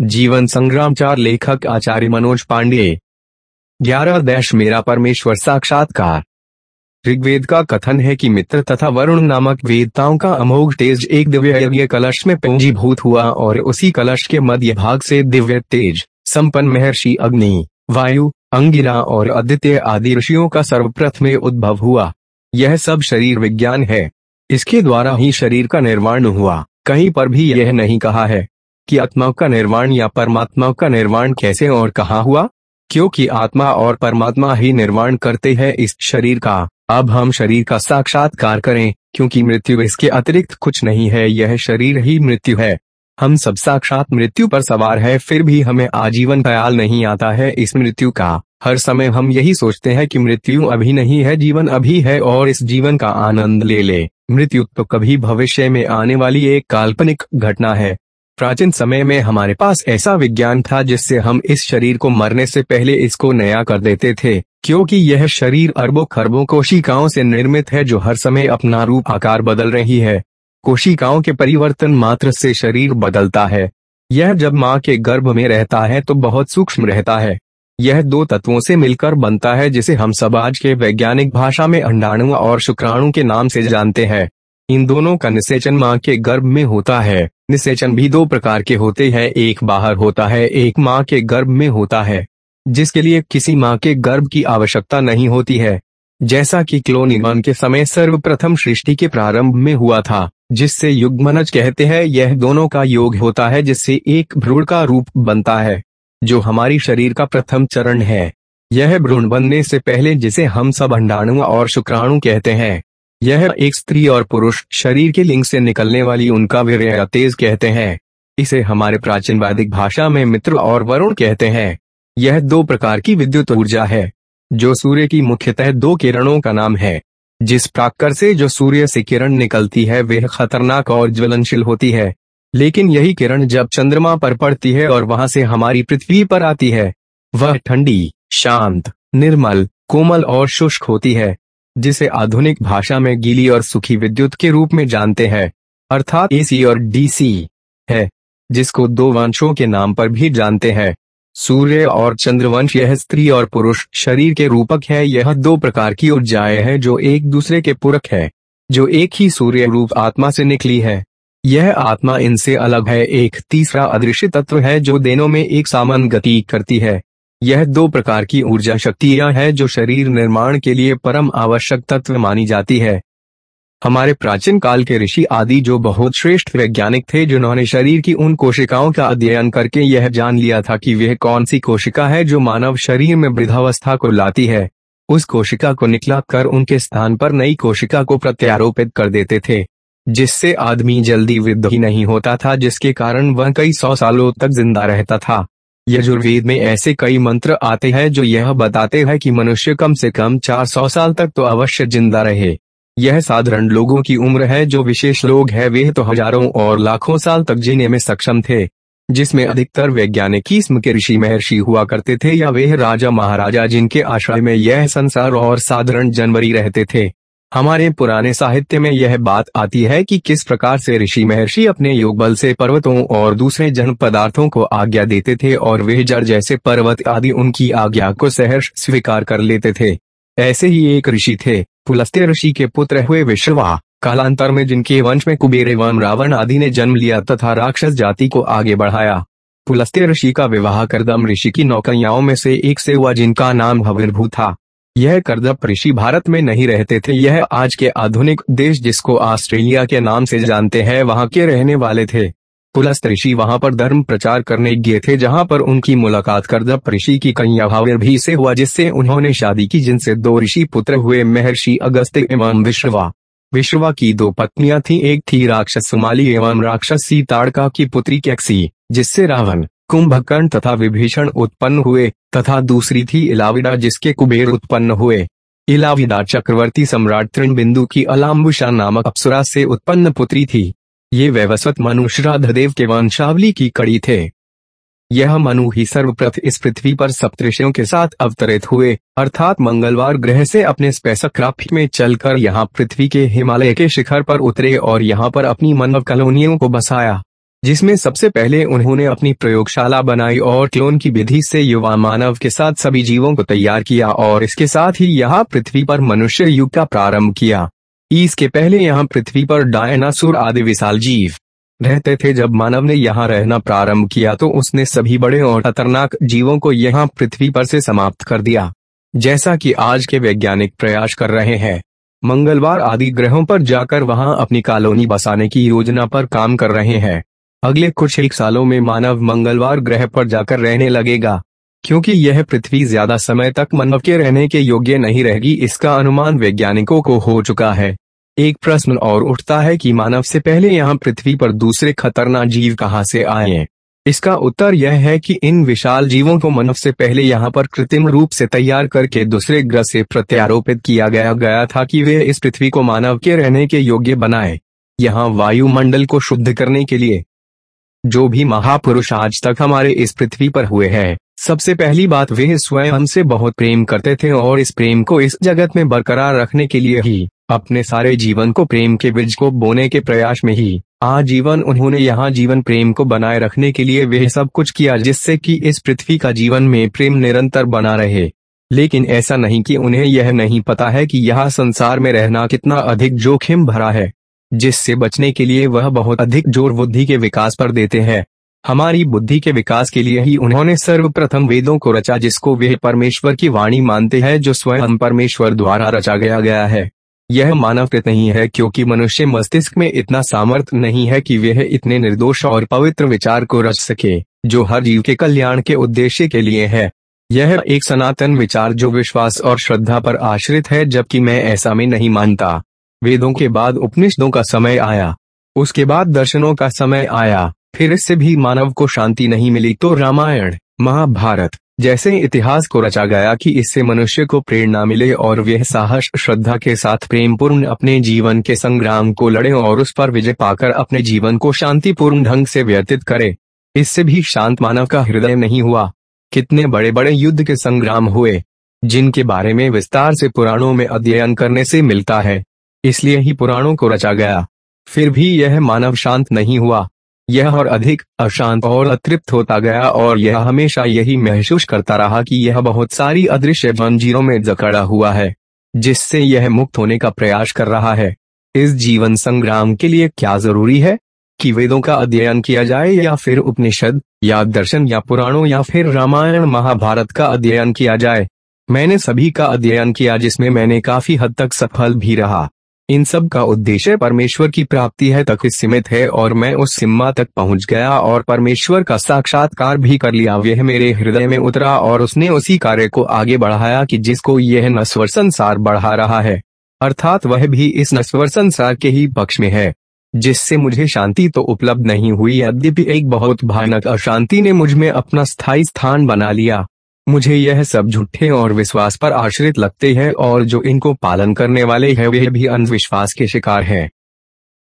जीवन संग्राम चार लेखक आचार्य मनोज पांडे। ग्यारह देश मेरा परमेश्वर साक्षात्कार। ऋग्वेद का कथन है कि मित्र तथा वरुण नामक वेदताओं का अमोघ तेज एक दिव्य यज्ञ कलश में पूंजीभूत हुआ और उसी कलश के मध्य भाग से दिव्य तेज, संपन्न महर्षि अग्नि, वायु, अंगिरा और आदित्य आदि ऋषियों का सर्वप्रथम उद्भव हुआ। यह सब शरीर विज्ञान है। इसके द्वारा ही शरीर का निर्माण हुआ। कहीं पर भी यह नहीं कहा है। कि आत्मा का निर्वाण या परमात्मा का निर्माण कैसे और कहा हुआ? क्योंकि आत्मा और परमात्मा ही निर्माण करते हैं इस शरीर का। अब हम शरीर का साक्षात्कार करें, क्योंकि मृत्यु इसके अतिरिक्त कुछ नहीं है, यह शरीर ही मृत्यु है। हम सब साक्षात मृत्यु पर सवार है, फिर भी हमें आजीवन ख्याल नहीं आता है इस मृत्यु का। हर समय हम यही सोचते हैं कि मृत्यु अभी नहीं है, जीवन अभी है, और इस जीवन का आनंद ले ले। मृत्यु तो कभी भविष्य में आने वाली एक काल्पनिक घटना है। प्राचीन समय में हमारे पास ऐसा विज्ञान था जिससे हम इस शरीर को मरने से पहले इसको नया कर देते थे, क्योंकि यह शरीर अरबों खरबों कोशिकाओं से निर्मित है जो हर समय अपना रूप आकार बदल रही है। कोशिकाओं के परिवर्तन मात्र से शरीर बदलता है। यह जब माँ के गर्भ में रहता है तो बहुत सूक्ष्म रहता है। यह दो तत्वों से मिलकर बनता है जिसे हम सब आज के वैज्ञानिक भाषा में अंडाणु और शुक्राणु के नाम से जानते हैं। इन दोनों का निषेचन माँ के गर्भ में होता है। निषेचन भी दो प्रकार के होते हैं, एक बाहर होता है, एक माँ के गर्भ में होता है। जिसके लिए किसी माँ के गर्भ की आवश्यकता नहीं होती है। जैसा कि क्लो निर्माण के समय सर्वप्रथम सृष्टि के प्रारंभ में हुआ था, जिससे युग्मनज कहते हैं, यह दोनों का योग होता है, जिससे एक भ्रूण का रूप बनता है, जो हमारी शरीर का प्रथम चरण है। यह भ्रूण बनने से पहले जिसे हम सब अंडाणु और शुक्राणु कहते हैं। यह एक स्त्री और पुरुष शरीर के लिंग से निकलने वाली उनका वीर तेज कहते हैं। इसे हमारे प्राचीन वैदिक भाषा में मित्र और वरुण कहते हैं। यह दो प्रकार की विद्युत ऊर्जा है, जो सूर्य की मुख्यतः दो किरणों का नाम है। जिस प्राकर से जो सूर्य से किरण निकलती है, वह खतरनाक और ज्वलनशील होती है। लेकिन यही किरण जब चंद्रमा पर पड़ती है और वहाँ से हमारी पृथ्वी पर आती है, वह ठंडी, शांत, निर्मल, कोमल और शुष्क होती है। जिसे आधुनिक भाषा में गीली और सुखी विद्युत के रूप में जानते हैं, अर्थात एसी और डीसी है, जिसको दो वंशों के नाम पर भी जानते हैं। सूर्य और चंद्रवंश यह स्त्री और पुरुष शरीर के रूपक है, यह दो प्रकार की ऊर्जाएँ हैं जो एक दूसरे के पूरक है, जो एक ही सूर्य रूप आत्मा से निकली है। यह आत्मा इनसे अलग है, एक तीसरा अदृश्य तत्व है जो दोनों में एक सामान गति करती है। यह दो प्रकार की ऊर्जा शक्तियाँ हैं जो शरीर निर्माण के लिए परम आवश्यक तत्व मानी जाती है। हमारे प्राचीन काल के ऋषि आदि जो बहुत श्रेष्ठ वैज्ञानिक थे जिन्होंने शरीर की उन कोशिकाओं का अध्ययन करके यह जान लिया था कि वह कौन सी कोशिका है जो मानव शरीर में वृद्धावस्था को लाती है। उस कोशिका को निकला कर उनके स्थान पर नई कोशिका को प्रत्यारोपित कर देते थे, जिससे आदमी जल्दी वृद्ध ही नहीं होता था जिसके कारण वह कई सौ सालों तक ज़िंदा रहता था। यजुर्वेद में ऐसे कई मंत्र आते हैं जो यह बताते हैं कि मनुष्य कम से कम 400 साल तक तो अवश्य ज़िंदा रहे। यह साधारण लोगों की उम्र है जो विशेष लोग है, वे तो हज़ारों और लाखों साल तक जीने में सक्षम थे, जिसमें अधिकतर वैज्ञानिक किस्म के ऋषि महर्षि हुआ करते थे या वे राजा महाराजा जिनके आश्रय में यह संसार और साधारण जनवरी रहते थे। हमारे पुराने साहित्य में यह बात आती है कि किस प्रकार से ऋषि महर्षि अपने योग बल से पर्वतों और दूसरे जन पदार्थों को आज्ञा देते थे और वे जड़ जैसे पर्वत आदि उनकी आज्ञा को सहर्ष स्वीकार कर लेते थे। ऐसे ही एक ऋषि थे, पुलस्त्य ऋषि के पुत्र हुए विश्वा कालांतर में जिनके वंश में कुबेर एवं रावण आदि ने जन्म लिया तथा राक्षस जाति को आगे बढ़ाया। पुलस्त्य ऋषि का विवाह करदम ऋषि की नौकरियाओं में से एक से हुआ जिनका नाम हविर्भू था। यह करदप ऋषि भारत में नहीं रहते थे। यह आज के आधुनिक देश जिसको ऑस्ट्रेलिया के नाम से जानते हैं, वहाँ के रहने वाले थे। पुलस्त ऋषि वहाँ पर धर्म प्रचार करने गए थे, जहाँ पर उनकी मुलाकात करदप ऋषि की कन्या भावी से हुआ, जिससे उन्होंने शादी की, जिनसे दो ऋषि पुत्र हुए, महर्षि अगस्त एवं विश्वा। विश्वा की दो पत्नियाँ थी, एक थी राक्षस सुमाली एवं राक्षसी ताड़का की पुत्री कैक्सी, जिससे रावण कुंभकर्ण तथा विभीषण उत्पन्न हुए, तथा दूसरी थी इलाविडा जिसके कुबेर उत्पन्न हुए। इलाविडा चक्रवर्ती सम्राट बिंदु की अलाम्बुषा नामक अप्सरा से उत्पन्न पुत्री थी। ये वैवस्वत मनु श्राद्धदेव के वंशावली की कड़ी थे। यह मनु ही सर्वप्रथ इस पृथ्वी पर सप्तऋषियों के साथ अवतरित हुए, अर्थात मंगलवार ग्रह से अपने स्पेसक्राफ्ट में चलकर यहाँ पृथ्वी के हिमालय के शिखर पर उतरे और यहाँ पर अपनी मानव कॉलोनियों को बसाया। जिसमें सबसे पहले उन्होंने अपनी प्रयोगशाला बनाई और क्लोन की विधि से युवा मानव के साथ सभी जीवों को तैयार किया और इसके साथ ही यहाँ पृथ्वी पर मनुष्य युग का प्रारंभ किया। इसके पहले यहाँ पृथ्वी पर डायनासुर आदि विशाल जीव रहते थे। जब मानव ने यहाँ रहना प्रारंभ किया तो उसने सभी बड़े और खतरनाक जीवों को यहाँ पृथ्वी पर से समाप्त कर दिया, जैसा कि आज के वैज्ञानिक प्रयास कर रहे हैं। मंगलवार आदि ग्रहों पर जाकर वहाँ अपनी कॉलोनी बसाने की योजना पर काम कर रहे हैं। अगले कुछ एक सालों में मानव मंगलवार ग्रह पर जाकर रहने लगेगा, क्योंकि यह पृथ्वी ज़्यादा समय तक मानव के रहने के योग्य नहीं रहेगी, इसका अनुमान वैज्ञानिकों को हो चुका है। एक प्रश्न और उठता है कि मानव से पहले यहाँ पृथ्वी पर दूसरे खतरनाक जीव कहाँ से आए इसका उत्तर यह है कि इन विशाल जीवों को मानव से पहले यहाँ पर कृत्रिम रूप से तैयार करके दूसरे ग्रह से प्रत्यारोपित किया गया गया था कि वे इस पृथ्वी को मानव के रहने के योग्य बनाए। यहाँ वायुमंडल को शुद्ध करने के लिए जो भी महापुरुष आज तक हमारे इस पृथ्वी पर हुए हैं। सबसे पहली बात वे स्वयं हमसे बहुत प्रेम करते थे और इस प्रेम को इस जगत में बरकरार रखने के लिए ही, अपने सारे जीवन को प्रेम के बीज को बोने के प्रयास में ही, आजीवन उन्होंने यहाँ जीवन प्रेम को बनाए रखने के लिए वे सब कुछ किया जिससे कि इस पृथ्वी का जीवन में प्रेम निरंतर बना रहे। लेकिन ऐसा नहीं कि उन्हें यह नहीं पता है कि यह संसार में रहना कितना अधिक जोखिम भरा है। जिससे बचने के लिए वह बहुत अधिक ज़ोर बुद्धि के विकास पर देते हैं। हमारी बुद्धि के विकास के लिए ही उन्होंने सर्वप्रथम वेदों को रचा, जिसको वे परमेश्वर की वाणी मानते हैं, जो स्वयं परमेश्वर द्वारा रचा गया गया है। यह मानवकृत नहीं है, क्योंकि मनुष्य मस्तिष्क में इतना सामर्थ्य नहीं है कि वह इतने निर्दोष और पवित्र विचार को रच सके, जो हर जीव के कल्याण के उद्देश्य के लिए है। यह एक सनातन विचार, जो विश्वास और श्रद्धा पर आश्रित है, जबकि मैं ऐसा में नहीं मानता। वेदों के बाद उपनिषदों का समय आया। उसके बाद दर्शनों का समय आया। फिर इससे भी मानव को शांति नहीं मिली तो रामायण, महाभारत जैसे इतिहास को रचा गया कि इससे मनुष्य को प्रेरणा मिले और वह साहस, श्रद्धा के साथ प्रेम पूर्ण अपने जीवन के संग्राम को लड़े और उस पर विजय पाकर अपने जीवन को शांतिपूर्ण ढंग से व्यतीत करे। इससे भी शांत मानव का हृदय नहीं हुआ। कितने बड़े बड़े युद्ध के संग्राम हुए, जिनके बारे में विस्तार से पुराणों में अध्ययन करने से मिलता है। इसलिए ही पुराणों को रचा गया। फिर भी यह मानव शांत नहीं हुआ। यह और अधिक अशांत और अतृप्त होता गया और यह हमेशा यही महसूस करता रहा कि यह बहुत सारी अदृश्य जंजीरों में जकड़ा हुआ है, जिससे यह मुक्त होने का प्रयास कर रहा है। इस जीवन संग्राम के लिए क्या ज़रूरी है? कि वेदों का अध्ययन किया जाए या फिर उपनिषद, या दर्शन, या पुराणों, या फिर रामायण, महाभारत का अध्ययन किया जाए। मैंने सभी का अध्ययन किया जिसमें मैंने काफ़ी हद तक सफल भी रहा। इन सब का उद्देश्य परमेश्वर की प्राप्ति है तक सीमित है और मैं उस सीमा तक पहुँच गया और परमेश्वर का साक्षात्कार भी कर लिया। वह मेरे हृदय में उतरा और उसने उसी कार्य को आगे बढ़ाया कि जिसको यह नस्वर संसार बढ़ा रहा है। अर्थात वह भी इस नस्वर संसार के ही पक्ष में है। जिससे मुझे शांति तो उपलब्ध नहीं हुई। यद्यपि एक बहुत भयानक अशांति ने मुझमें अपना स्थायी स्थान बना लिया। मुझे यह सब झूठे और विश्वास पर आश्रित लगते हैं और जो इनको पालन करने वाले हैं, वे भी अंधविश्वास के शिकार हैं।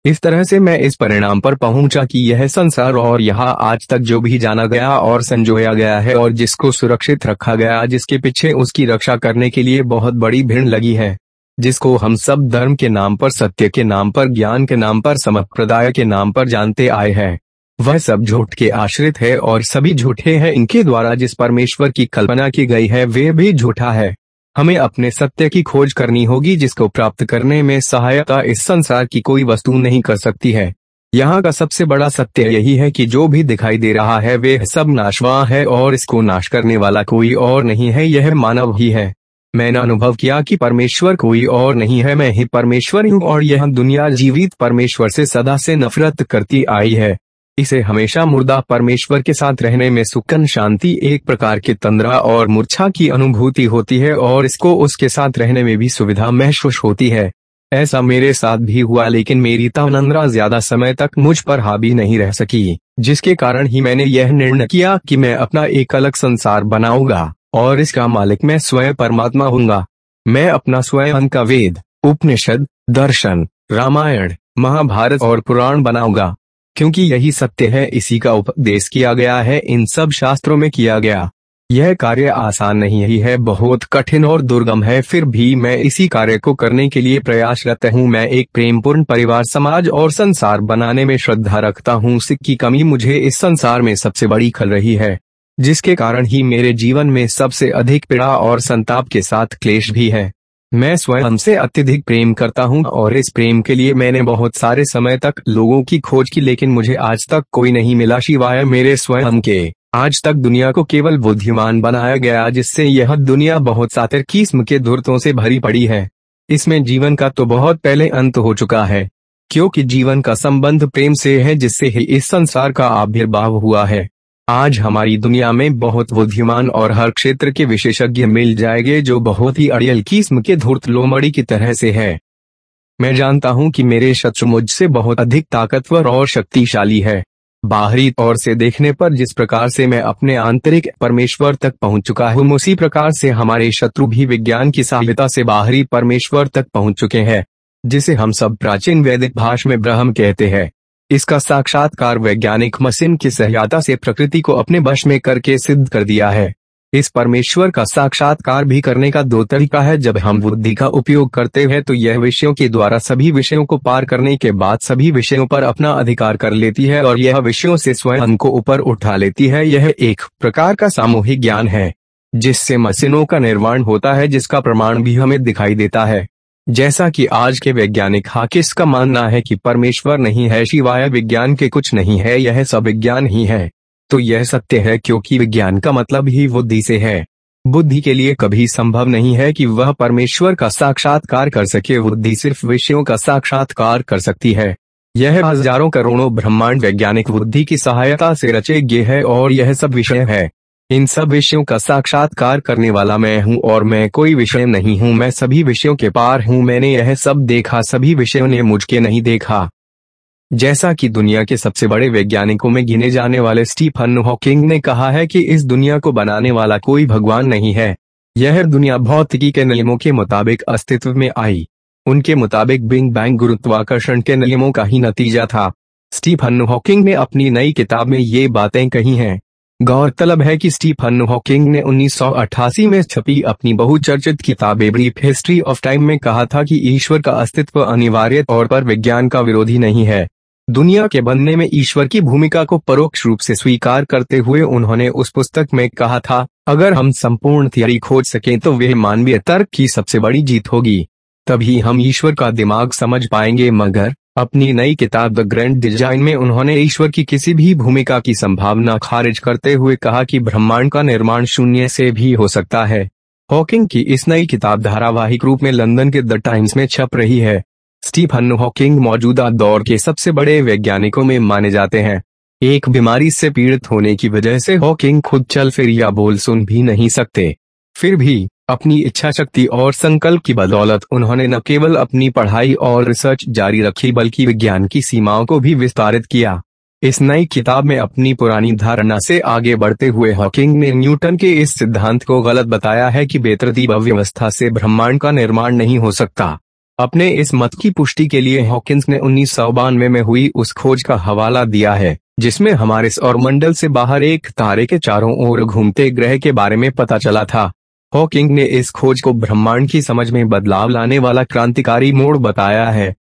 इस तरह से मैं इस परिणाम पर पहुँचा कि यह संसार और यहाँ आज तक जो भी जाना गया और संजोया गया है और जिसको सुरक्षित रखा गया, जिसके पीछे उसकी रक्षा करने के लिए बहुत बड़ी भीड़ लगी है, जिसको हम सब धर्म के नाम पर, सत्य के नाम पर, ज्ञान के नाम पर, समप्रदाय के नाम पर जानते आए हैं। वह सब झूठ के आश्रित है और सभी झूठे हैं इनके द्वारा जिस परमेश्वर की कल्पना की गई है, वे भी झूठा है। हमें अपने सत्य की खोज करनी होगी जिसको प्राप्त करने में सहायता इस संसार की कोई वस्तु नहीं कर सकती है। यहाँ का सबसे बड़ा सत्य यही है कि जो भी दिखाई दे रहा है, वे सब नाशवा है और इसको नाश करने वाला कोई और नहीं है, यह मानव ही है। मैंने अनुभव किया कि परमेश्वर कोई और नहीं है, मैं ही परमेश्वर हूँ और यह दुनिया जीवित परमेश्वर से सदा से नफरत करती आई है। इसे हमेशा मुर्दा परमेश्वर के साथ रहने में सुकन शांति, एक प्रकार के तंद्रा और मूर्छा की अनुभूति होती है और इसको उसके साथ रहने में भी सुविधा महसूस होती है। ऐसा मेरे साथ भी हुआ, लेकिन मेरी तवनंद्रा ज़्यादा समय तक मुझ पर हावी नहीं रह सकी, जिसके कारण ही मैंने यह निर्णय किया कि मैं अपना एक अलग संसार बनाऊँगा, और इसका मालिक मैं स्वयं परमात्मा हूँगा। मैं अपना स्वयं का वेद, उपनिषद, दर्शन, रामायण, महाभारत और पुराण बनाऊँगा। क्योंकि यही सत्य है, इसी का उपदेश किया गया है, इन सब शास्त्रों में किया गया। यह कार्य आसान नहीं ही है, बहुत कठिन और दुर्गम है, फिर भी मैं इसी कार्य को करने के लिए प्रयासरत हूँ। मैं एक प्रेमपूर्ण परिवार, समाज और संसार बनाने में श्रद्धा रखता हूँ। सिख की कमी मुझे इस संसार में सबसे बड़ी खल रही है, जिसके कारण ही मेरे जीवन में सबसे अधिक पीड़ा और संताप के साथ क्लेश भी है। मैं स्वयं से अत्यधिक प्रेम करता हूँ और इस प्रेम के लिए मैंने बहुत सारे समय तक लोगों की खोज की, लेकिन मुझे आज तक कोई नहीं मिला शिवाय मेरे स्वयं के। आज तक दुनिया को केवल बुद्धिमान बनाया गया, जिससे यह दुनिया बहुत सातर किस्म के धुरतों से भरी पड़ी है। इसमें जीवन का तो बहुत पहले अंत हो चुका है, क्योंकि जीवन का संबंध प्रेम से है, जिससे ही इस संसार का आविर्भाव हुआ है। आज हमारी दुनिया में बहुत बुद्धिमान और हर क्षेत्र के विशेषज्ञ मिल जाएँगे जो बहुत ही अड़ियल किस्म के धूर्त लोमड़ी की तरह से है। मैं जानता हूँ कि मेरे शत्रु मुझसे बहुत अधिक ताकतवर और शक्तिशाली है। बाहरी तौर से देखने पर जिस प्रकार से मैं अपने आंतरिक परमेश्वर तक पहुँच चुका हूँ, उसी प्रकार से हमारे शत्रु भी विज्ञान की सहायता से बाहरी परमेश्वर तक पहुँच चुके हैं, जिसे हम सब प्राचीन वैदिक भाषा में ब्रह्म कहते हैं। इसका साक्षात्कार वैज्ञानिक मशीन की सहायता से प्रकृति को अपने वश में करके सिद्ध कर दिया है। इस परमेश्वर का साक्षात्कार भी करने का दो तरीका है। जब हम बुद्धि का उपयोग करते हैं तो यह विषयों के द्वारा सभी विषयों को पार करने के बाद सभी विषयों पर अपना अधिकार कर लेती है और यह विषयों से स्वयं को ऊपर उठा लेती है। यह एक प्रकार का सामूहिक ज्ञान है, जिससे मशीनों का निर्माण होता है, जिसका प्रमाण भी हमें दिखाई देता है। जैसा कि आज के वैज्ञानिक हाकिस का मानना है कि परमेश्वर नहीं है शिवाय विज्ञान के कुछ नहीं है, यह सब विज्ञान ही है। तो यह सत्य है क्योंकि विज्ञान का मतलब ही बुद्धि से है। बुद्धि के लिए कभी संभव नहीं है कि वह परमेश्वर का साक्षात्कार कर सके, बुद्धि सिर्फ़ विषयों का साक्षात्कार कर सकती है। यह हज़ारों करोड़ों ब्रह्मांड वैज्ञानिक बुद्धि की सहायता से रचे गे है और यह सब विषय है। इन सब विषयों का साक्षात्कार करने वाला मैं हूँ और मैं कोई विषय नहीं हूँ, मैं सभी विषयों के पार हूँ, मैंने यह सब देखा, सभी विषयों ने मुझके नहीं देखा। जैसा कि दुनिया के सबसे बड़े वैज्ञानिकों में गिने जाने वाले स्टीफन हॉकिंग ने कहा है कि इस दुनिया को बनाने वाला कोई भगवान नहीं है। यह दुनिया भौतिकी के नियमों के मुताबिक अस्तित्व में आई। उनके मुताबिक बिंग बैंग गुरुत्वाकर्षण के नियमों का ही नतीजा था। स्टीफन हॉकिंग ने अपनी नई किताब में ये बातें कही हैं। गौरतलब है कि स्टीफन हॉकिंग ने 1988 में छपी अपनी बहुचर्चित किताब ब्रीफ हिस्ट्री ऑफ़ टाइम में कहा था कि ईश्वर का अस्तित्व अनिवार्य तौर पर विज्ञान का विरोधी नहीं है। दुनिया के बनने में ईश्वर की भूमिका को परोक्ष रूप से स्वीकार करते हुए उन्होंने उस पुस्तक में कहा था, अगर हम संपूर्ण थियरी खोज सकें तो वह मानवीय तर्क की सबसे बड़ी जीत होगी। तभी हम ईश्वर का दिमाग समझ पाएँगे, मगर अपनी नई किताब द ग्रैंड डिज़ाइन में उन्होंने ईश्वर की किसी भी भूमिका की संभावना खारिज करते हुए कहा कि ब्रह्मांड का निर्माण शून्य से भी हो सकता है। हॉकिंग की इस नई किताब धारावाहिक रूप में लंदन के द टाइम्स में छप रही है। स्टीफन हॉकिंग मौजूदा दौर के सबसे बड़े वैज्ञानिकों में माने जाते हैं। एक बीमारी से पीड़ित होने की वजह से हॉकिंग खुद चल फिर या बोल सुन भी नहीं सकते। फिर भी अपनी इच्छा शक्ति और संकल्प की बदौलत उन्होंने न केवल अपनी पढ़ाई और रिसर्च जारी रखी, बल्कि विज्ञान की सीमाओं को भी विस्तारित किया। इस नई किताब में अपनी पुरानी धारणा से आगे बढ़ते हुए हॉकिंग ने न्यूटन के इस सिद्धांत को गलत बताया है कि बेतरतीब अव्यवस्था से ब्रह्मांड का निर्माण नहीं हो सकता। अपने इस मत की पुष्टि के लिए हॉकिंस ने उन्नीस सौ बानवे में हुई उस खोज का हवाला दिया है, जिसमें हमारे सौर मंडल से बाहर एक तारे के चारों ओर घूमते ग्रह के बारे में पता चला था। हॉकिंग ने इस खोज को ब्रह्मांड की समझ में बदलाव लाने वाला क्रांतिकारी मोड़ बताया है।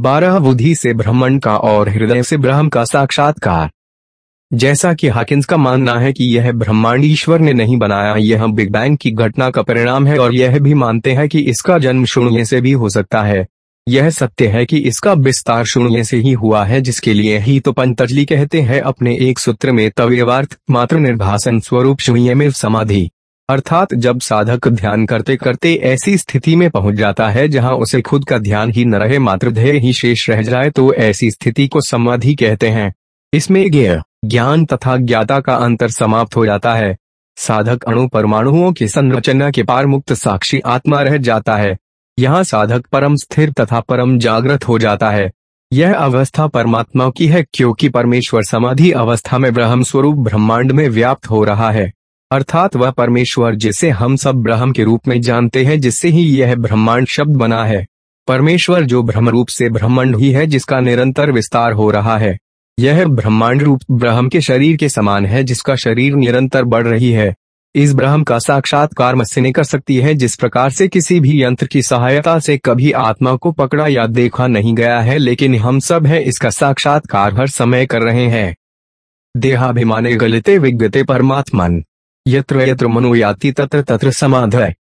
बारह बुद्धि से ब्रह्मांड का और हृदय से ब्रह्म का साक्षात्कार। जैसा कि हाकिंस का मानना है कि यह ब्रह्मांड ईश्वर ने नहीं बनाया, यह बिग बैंग की घटना का परिणाम है और यह भी मानते हैं कि इसका जन्म शून्य से भी हो सकता है। यह सत्य है कि इसका विस्तार शून्य से ही हुआ है, जिसके लिए ही तो पंतजलि कहते हैं, अपने एक सूत्र में तव्यवार्थ मात्र निर्भासन स्वरूप शून्य में समाधि। अर्थात जब साधक ध्यान करते करते ऐसी स्थिति में पहुँच जाता है जहाँ उसे खुद का ध्यान ही न रहे, मात्र ध्येय ही शेष रह जाए तो ऐसी स्थिति को समाधि कहते हैं। इसमें ज्ञ ज्ञान तथा ज्ञाता का अंतर समाप्त हो जाता है। साधक अणु परमाणुओं की संरचना के पार मुक्त साक्षी आत्मा रह जाता है। यहाँ साधक परम स्थिर तथा परम जागृत हो जाता है। यह अवस्था परमात्मा की है, क्योंकि परमेश्वर समाधि अवस्था में ब्रह्म स्वरूप ब्रह्मांड में व्याप्त हो रहा है। अर्थात वह परमेश्वर जिसे हम सब ब्रह्म के रूप में जानते हैं, जिससे ही यह ब्रह्मांड शब्द बना है। परमेश्वर जो ब्रह्म रूप से ब्रह्मांड ही है, जिसका निरंतर विस्तार हो रहा है। यह ब्रह्मांड रूप ब्रह्म के शरीर के समान है, जिसका शरीर निरंतर बढ़ रही है। इस ब्रह्म का साक्षात्कार मत्स्य ने कर सकती है, जिस प्रकार से किसी भी यंत्र की सहायता से कभी आत्मा को पकड़ा या देखा नहीं गया है, लेकिन हम सब है, इसका साक्षात्कार हर समय कर रहे हैं। देहाभिमाने गलते विज्ञते परमात्मन। यत्र यत्र मनोयाति तत्र तत्र समाधय।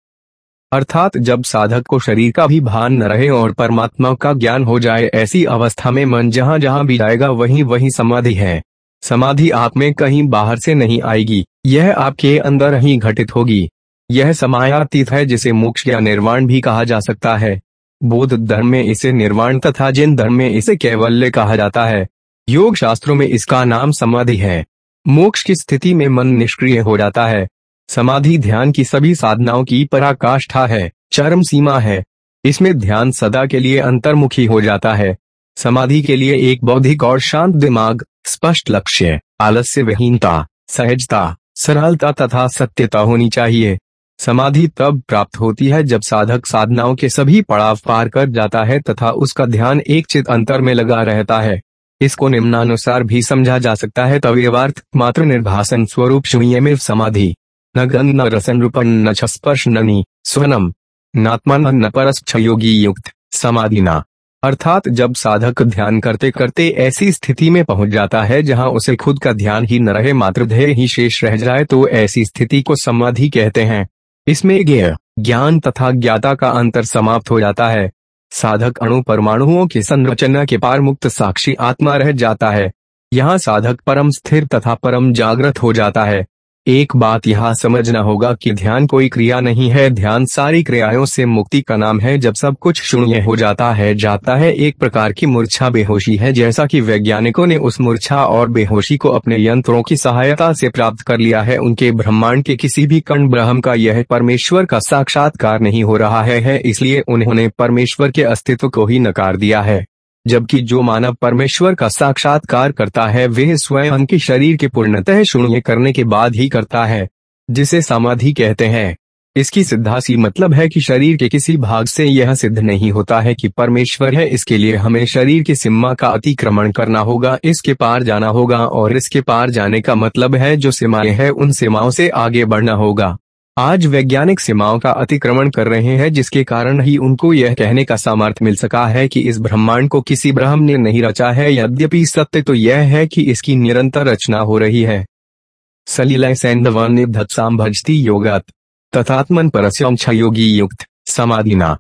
अर्थात जब साधक को शरीर का भी भान न रहे और परमात्मा का ज्ञान हो जाए, ऐसी अवस्था में मन जहाँ जहाँ भी जाएगा, वहीं वहीं समाधि है। समाधि आप में कहीं बाहर से नहीं आएगी, यह आपके अंदर ही घटित होगी। यह समायातीत है जिसे मोक्ष या निर्वाण भी कहा जा सकता है। बौद्ध धर्म में इसे निर्वाण तथा जिन धर्म में इसे कैवल्य कहा जाता है। योग शास्त्रों में इसका नाम समाधि है। मोक्ष की स्थिति में मन निष्क्रिय हो जाता है। समाधि ध्यान की सभी साधनाओं की पराकाष्ठा है, चरम सीमा है। इसमें ध्यान सदा के लिए अंतर्मुखी हो जाता है। समाधि के लिए एक बौद्धिक और शांत दिमाग, स्पष्ट लक्ष्य आलस्य विहीनता सहजता, सरलता तथा सत्यता होनी चाहिए। समाधि तब प्राप्त होती है जब साधक साधनाओं के सभी पड़ाव पार कर जाता है तथा उसका ध्यान एक चित अंतर में लगा रहता है। इसको निम्नानुसार भी समझा जा सकता है। तव्यवार्थ मात्र निर्भासन स्वरूप समाधि। न गंध, न रसन रूपन न छस्पर्श ननी स्वनम। नात्मा न परस योगी युक्त। समाधि ना अर्थात जब साधक ध्यान करते करते ऐसी स्थिति में पहुँच जाता है जहाँ उसे खुद का ध्यान ही न रहे मात्र ध्येय ही शेष रह जाए तो ऐसी स्थिति को समाधि कहते हैं। इसमें ज्ञ, ज्ञान तथा ज्ञाता का अंतर समाप्त हो जाता है। साधक अणु परमाणुओं की संरचना के पार मुक्त साक्षी आत्मा रह जाता है। यहाँ साधक परम स्थिर तथा परम जागृत हो जाता है। एक बात यहाँ समझना होगा कि ध्यान कोई क्रिया नहीं है ध्यान सारी क्रियाओं से मुक्ति का नाम है जब सब कुछ शून्य हो जाता है जाता है एक प्रकार की मूर्छा बेहोशी है जैसा कि वैज्ञानिकों ने उस मूर्छा और बेहोशी को अपने यंत्रों की सहायता से प्राप्त कर लिया है उनके ब्रह्मांड के किसी भी कण ब्रह्म का यह परमेश्वर का साक्षात्कार नहीं हो रहा है, है इसलिए उन्होंने परमेश्वर के अस्तित्व को ही नकार दिया है। जबकि जो मानव परमेश्वर का साक्षात्कार करता है, वह स्वयं के शरीर के पूर्णतः शून्य करने के बाद ही करता है, जिसे समाधि कहते हैं। इसकी सिद्धासी मतलब है कि शरीर के किसी भाग से यह सिद्ध नहीं होता है कि परमेश्वर है, इसके लिए हमें शरीर की सीमा का अतिक्रमण करना होगा, इसके पार जाना होगा, और इसके पार जाने का मतलब है जो सीमाएँ हैं, उन सीमाओं से आगे बढ़ना होगा। आज वैज्ञानिक सीमाओं का अतिक्रमण कर रहे हैं, जिसके कारण ही उनको यह कहने का सामर्थ्य मिल सका है कि इस ब्रह्मांड को किसी ब्रह्म ने नहीं रचा है। यद्यपि सत्य तो यह है कि इसकी निरंतर रचना हो रही है। सलील सैंधवन भजती योगत तथात्मन परस्यम योगी युक्त समाधिना।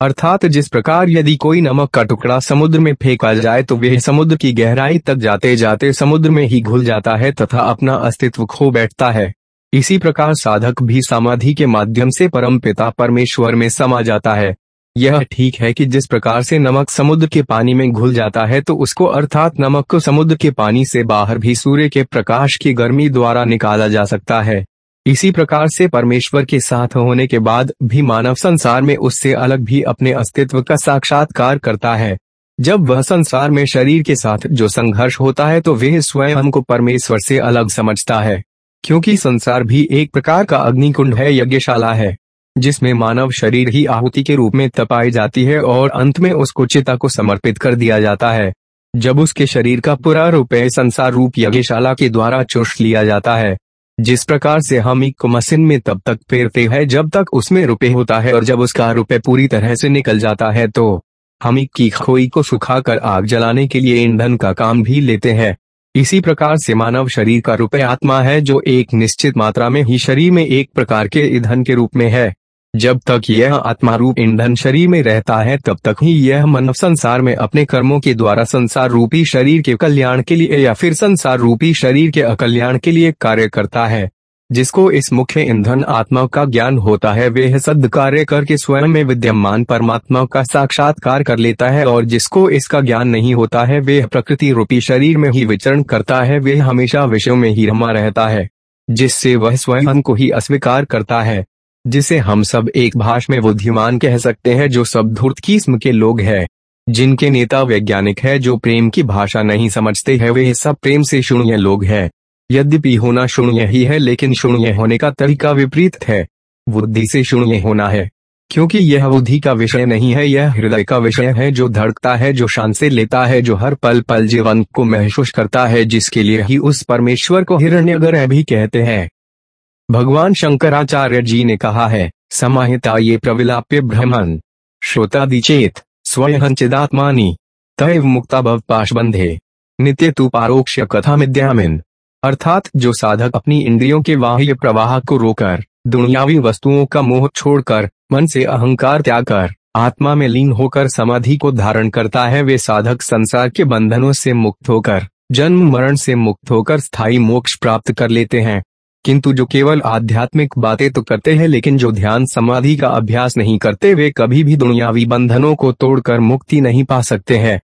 अर्थात जिस प्रकार यदि कोई नमक का टुकड़ा समुद्र में फेंका जाए तो वह समुद्र की गहराई तक जाते जाते समुद्र में ही घुल जाता है तथा अपना अस्तित्व खो बैठता है। इसी प्रकार साधक भी समाधि के माध्यम से परम पिता परमेश्वर में समा जाता है। यह ठीक है कि जिस प्रकार से नमक समुद्र के पानी में घुल जाता है तो उसको अर्थात नमक को समुद्र के पानी से बाहर भी सूर्य के प्रकाश की गर्मी द्वारा निकाला जा सकता है। इसी प्रकार से परमेश्वर के साथ होने के बाद भी मानव संसार में उससे अलग भी अपने अस्तित्व का साक्षात्कार करता है। जब वह संसार में शरीर के साथ जो संघर्ष होता है तो वह स्वयं को परमेश्वर से अलग समझता है। क्योंकि संसार भी एक प्रकार का अग्निकुंड है, यज्ञशाला है, जिसमें मानव शरीर ही आहुति के रूप में तपाई जाती है और अंत में उसको चिता को समर्पित कर दिया जाता है। जब उसके शरीर का पूरा रुपये संसार रूप यज्ञशाला के द्वारा चुष लिया जाता है, जिस प्रकार से हम एक को मशीन में तब तक फेरते हैं जब तक उसमें रुपए होता है और जब उसका रुपए पूरी तरह से निकल जाता है तो हम एक की खोई को सुखाकर आग जलाने के लिए ईंधन का काम भी लेते हैं। इसी प्रकार से मानव शरीर का रुपये आत्मा है जो एक निश्चित मात्रा में ही शरीर में एक प्रकार के ईंधन के रूप में है। जब तक यह आत्मा रूप ईंधन शरीर में रहता है, तब तक ही यह मानव संसार में अपने कर्मों के द्वारा संसार रूपी शरीर के कल्याण के लिए या फिर संसार रूपी शरीर के अकल्याण के लिए कार्य करता है। जिसको इस मुख्य ईंधन आत्मा का ज्ञान होता है वह सद कार्य करके स्वयं में विद्यमान परमात्मा का साक्षात्कार कर लेता है और जिसको इसका ज्ञान नहीं होता है वह प्रकृति रूपी शरीर में ही विचरण करता है वह हमेशा विषयों में ही रमा रहता है, जिससे वह स्वयं को ही अस्वीकार करता है, जिसे हम सब एक भाष में बुद्धिमान कह सकते हैं, जो सब धूर्त किस्म के लोग हैं, जिनके नेता वैज्ञानिक है, जो प्रेम की भाषा नहीं समझते हैं, वे सब प्रेम से शून्य लोग हैं। यद्यपि होना शून्य ही है, लेकिन शून्य होने का तरीका विपरीत है। बुद्धि से शून्य होना है, क्योंकि यह बुद्धि का विषय नहीं है, यह हृदय का विषय है, जो धड़कता है, जो शान से लेता है, जो हर पल पल जीवन को महसूस करता है, जिसके लिए ही उस परमेश्वर को हिरण्यगर भी कहते हैं। भगवान शंकराचार्य जी ने कहा है, समाहिता ये प्रविलाप्य भ्रमण श्रोतादि चेत स्वयं चिदात्मानी, तैव मुक्ता भव पाशबंधे, नित्य तु पारोक्ष कथा मिद्यामिन अर्थात जो साधक अपनी इंद्रियों के बाह्य प्रवाह को रोकर, दुनियावी वस्तुओं का मोह छोड़कर, मन से अहंकार त्याग कर, आत्मा में लीन होकर समाधि को धारण करता है, वे साधक संसार के बंधनों से मुक्त होकर, जन्म मरण से मुक्त होकर स्थायी मोक्ष प्राप्त कर लेते हैं। किंतु जो केवल आध्यात्मिक बातें तो करते हैं, लेकिन जो ध्यान समाधि का अभ्यास नहीं करते, वे कभी भी दुनियावी बंधनों को तोड़कर मुक्ति नहीं पा सकते हैं।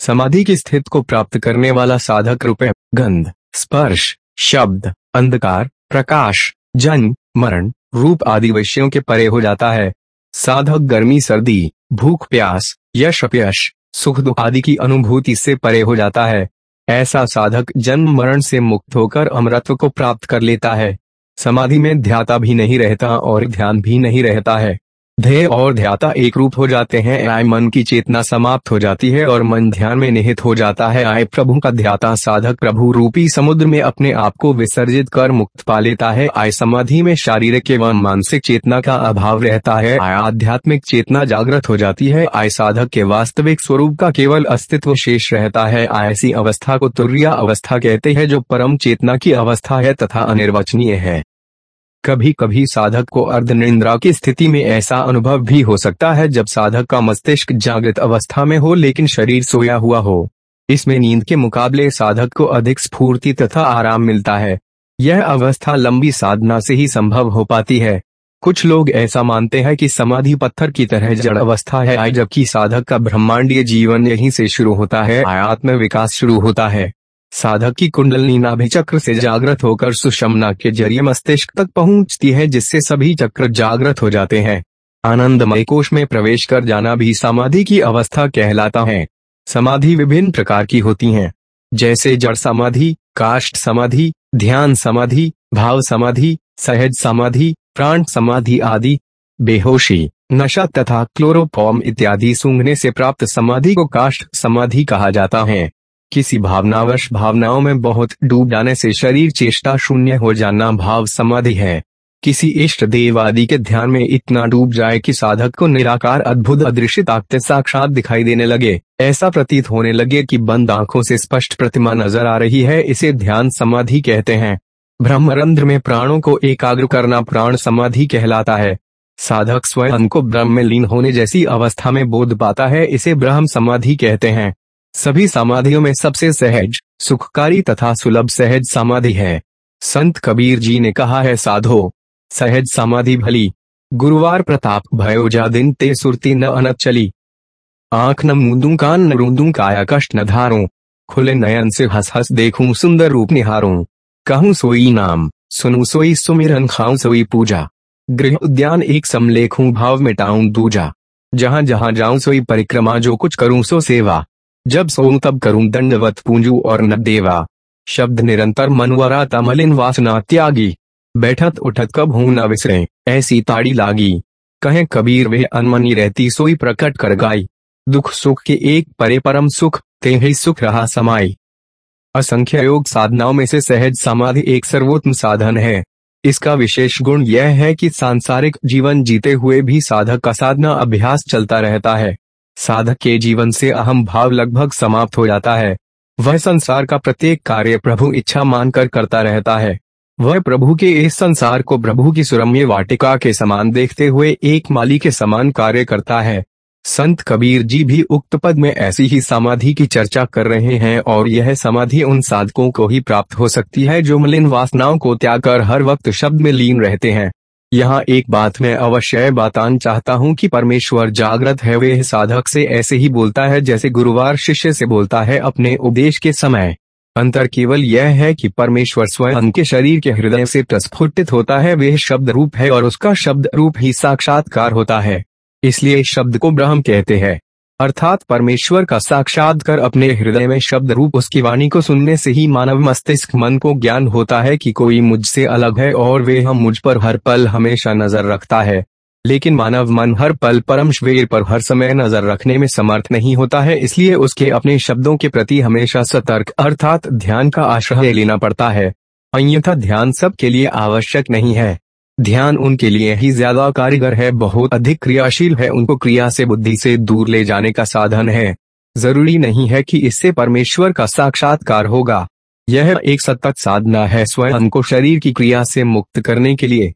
समाधि की स्थिति को प्राप्त करने वाला साधक रूपे गंध। स्पर्श, शब्द, अंधकार, प्रकाश जन्म मरण, रूप आदि विषयों के परे हो जाता है। साधक गर्मी, सर्दी, भूख, प्यास, यश, अपयश, सुख, दुख आदि की अनुभूति से परे हो जाता है। ऐसा साधक जन्म, मरण से मुक्त होकर अमृत्व को प्राप्त कर लेता है। समाधि में ध्याता भी नहीं रहता और ध्यान भी नहीं रहता है। ध्येय और ध्याता एक रूप हो जाते हैं। आय मन की चेतना समाप्त हो जाती है और मन ध्यान में निहित हो जाता है। आय प्रभु का ध्याता साधक प्रभु रूपी समुद्र में अपने आप को विसर्जित कर मुक्त पा लेता है। आय समाधि में शारीरिक एवं मानसिक चेतना का अभाव रहता है। आय आध्यात्मिक चेतना जागृत हो जाती है। आय साधक के वास्तविक स्वरूप का केवल अस्तित्व शेष रहता है। आय ऐसी अवस्था को तुर्या अवस्था कहते हैं जो परम चेतना की अवस्था है तथा अनिर्वचनीय है। कभी कभी साधक को अर्ध निंद्रा की स्थिति में ऐसा अनुभव भी हो सकता है जब साधक का मस्तिष्क जागृत अवस्था में हो लेकिन शरीर सोया हुआ हो। इसमें नींद के मुकाबले साधक को अधिक स्फूर्ति तथा आराम मिलता है। यह अवस्था लंबी साधना से ही संभव हो पाती है। कुछ लोग ऐसा मानते हैं कि समाधि पत्थर की तरह जड़ अवस्था है, जबकि साधक का ब्रह्मांडीय जीवन यहीं से शुरू होता है आत्म विकास शुरू होता है। साधक की कुंडलनी नाभि चक्र से जागृत होकर सुषमना के ज़रिए मस्तिष्क तक पहुँचती है, जिससे सभी चक्र जागृत हो जाते हैं। आनंदमय कोश में प्रवेश कर जाना भी समाधि की अवस्था कहलाता है। समाधि विभिन्न प्रकार की होती हैं। जैसे जड़ समाधि, काष्ठ समाधि, ध्यान समाधि, भाव समाधि, सहज समाधि, प्राण समाधि आदि। बेहोशी, नशा तथा क्लोरोफॉर्म इत्यादि सूंघने से प्राप्त समाधि को काष्ठ समाधि कहा जाता है। किसी भावनावश भावनाओं में बहुत डूब जाने से शरीर चेष्टा शून्य हो जाना भाव समाधि है। किसी इष्ट देव आदि के ध्यान में इतना डूब जाए कि साधक को निराकार अद्भुत अदृश्य ताकत साक्षात दिखाई देने लगे। ऐसा प्रतीत होने लगे कि बंद आँखों से स्पष्ट प्रतिमा नज़र आ रही है, इसे ध्यान समाधि कहते हैं। ब्रह्मरंध्र में प्राणों को एकाग्र करना प्राण समाधि कहलाता है। साधक स्वयं को ब्रह्म में लीन होने जैसी अवस्था में बोध पाता है, इसे ब्रह्म समाधि कहते हैं। सभी समाधियों में सबसे सहज, सुखकारी तथा सुलभ सहज समाधि है। संत कबीर जी ने कहा है, साधो, सहज समाधि भली। गुरुवार प्रताप भयोजा दिन ते सुरती न अनत चली। आँख न मूंदू कान न रूंदू काया कष्ट न धारू। खुले नयन से हंस हंस देखूँ, सुंदर रूप निहारू। कहूँ सोई नाम, सुनू सोई सुमिरन, खाऊं सोई पूजा। गृह उद्यान एक समलेखूं भाव मिटाऊं दूजा। जहाँ जहाँ जाऊँ सोई परिक्रमा, जो कुछ करूँ सो सेवा। जब सोऊं तब करूँ दंडवत पूंजू और न देवा। शब्द निरंतर मनवरा तमलिन वासना त्यागी। बैठत उठत कब हूँ न विसरे, ऐसी ताड़ी लागी। कहे कबीर वे अनमनी रहती सोई प्रकट कर गाई। दुख सुख के एक परे परम सुख, ते ही सुख रहा समाई। असंख्य योग साधनाओं में से सहज समाधि एक सर्वोत्तम साधन है। इसका विशेष गुण यह है कि सांसारिक जीवन जीते हुए भी साधक का साधना अभ्यास चलता रहता है। साधक के जीवन से अहम भाव लगभग समाप्त हो जाता है। वह संसार का प्रत्येक कार्य प्रभु इच्छा मानकर करता रहता है। वह प्रभु के इस संसार को प्रभु की सुरम्य वाटिका के समान देखते हुए एक माली के समान कार्य करता है। संत कबीर जी भी उक्त पद में ऐसी ही समाधि की चर्चा कर रहे हैं और यह समाधि उन साधकों को ही प्राप्त हो सकती है जो मलिन वासनाओं को त्याग कर हर वक्त शब्द में लीन रहते हैं। यहाँ एक बात मैं अवश्य बतान चाहता हूँ कि परमेश्वर जागृत है, वे साधक से ऐसे ही बोलता है जैसे गुरुवार शिष्य से बोलता है अपने उपदेश के समय। अंतर केवल यह है कि परमेश्वर स्वयं के शरीर के हृदय से प्रस्फुटित होता है वह शब्द रूप है और उसका शब्द रूप ही साक्षात्कार होता है। इसलिए शब्द को ब्रह्म कहते हैं। अर्थात परमेश्वर का साक्षात्कार अपने हृदय में शब्द रूप उसकी वाणी को सुनने से ही मानव मस्तिष्क मन को ज्ञान होता है कि कोई मुझसे अलग है और वे हम मुझ पर हर पल हमेशा नज़र रखता है। लेकिन मानव मन हर पल परम श्वेर पर हर समय नज़र रखने में समर्थ नहीं होता है, इसलिए उसके अपने शब्दों के प्रति हमेशा सतर्क, अर्थात ध्यान का आश्रय लेना पड़ता है। अन्यथा ध्यान सबके लिए आवश्यक नहीं है। ध्यान उनके लिए ही ज़्यादा कारीगर है, बहुत अधिक क्रियाशील है, उनको क्रिया से बुद्धि से दूर ले जाने का साधन है। ज़रूरी नहीं है कि इससे परमेश्वर का साक्षात्कार होगा। यह एक सतत साधना है, स्वयं को शरीर की क्रिया से मुक्त करने के लिए।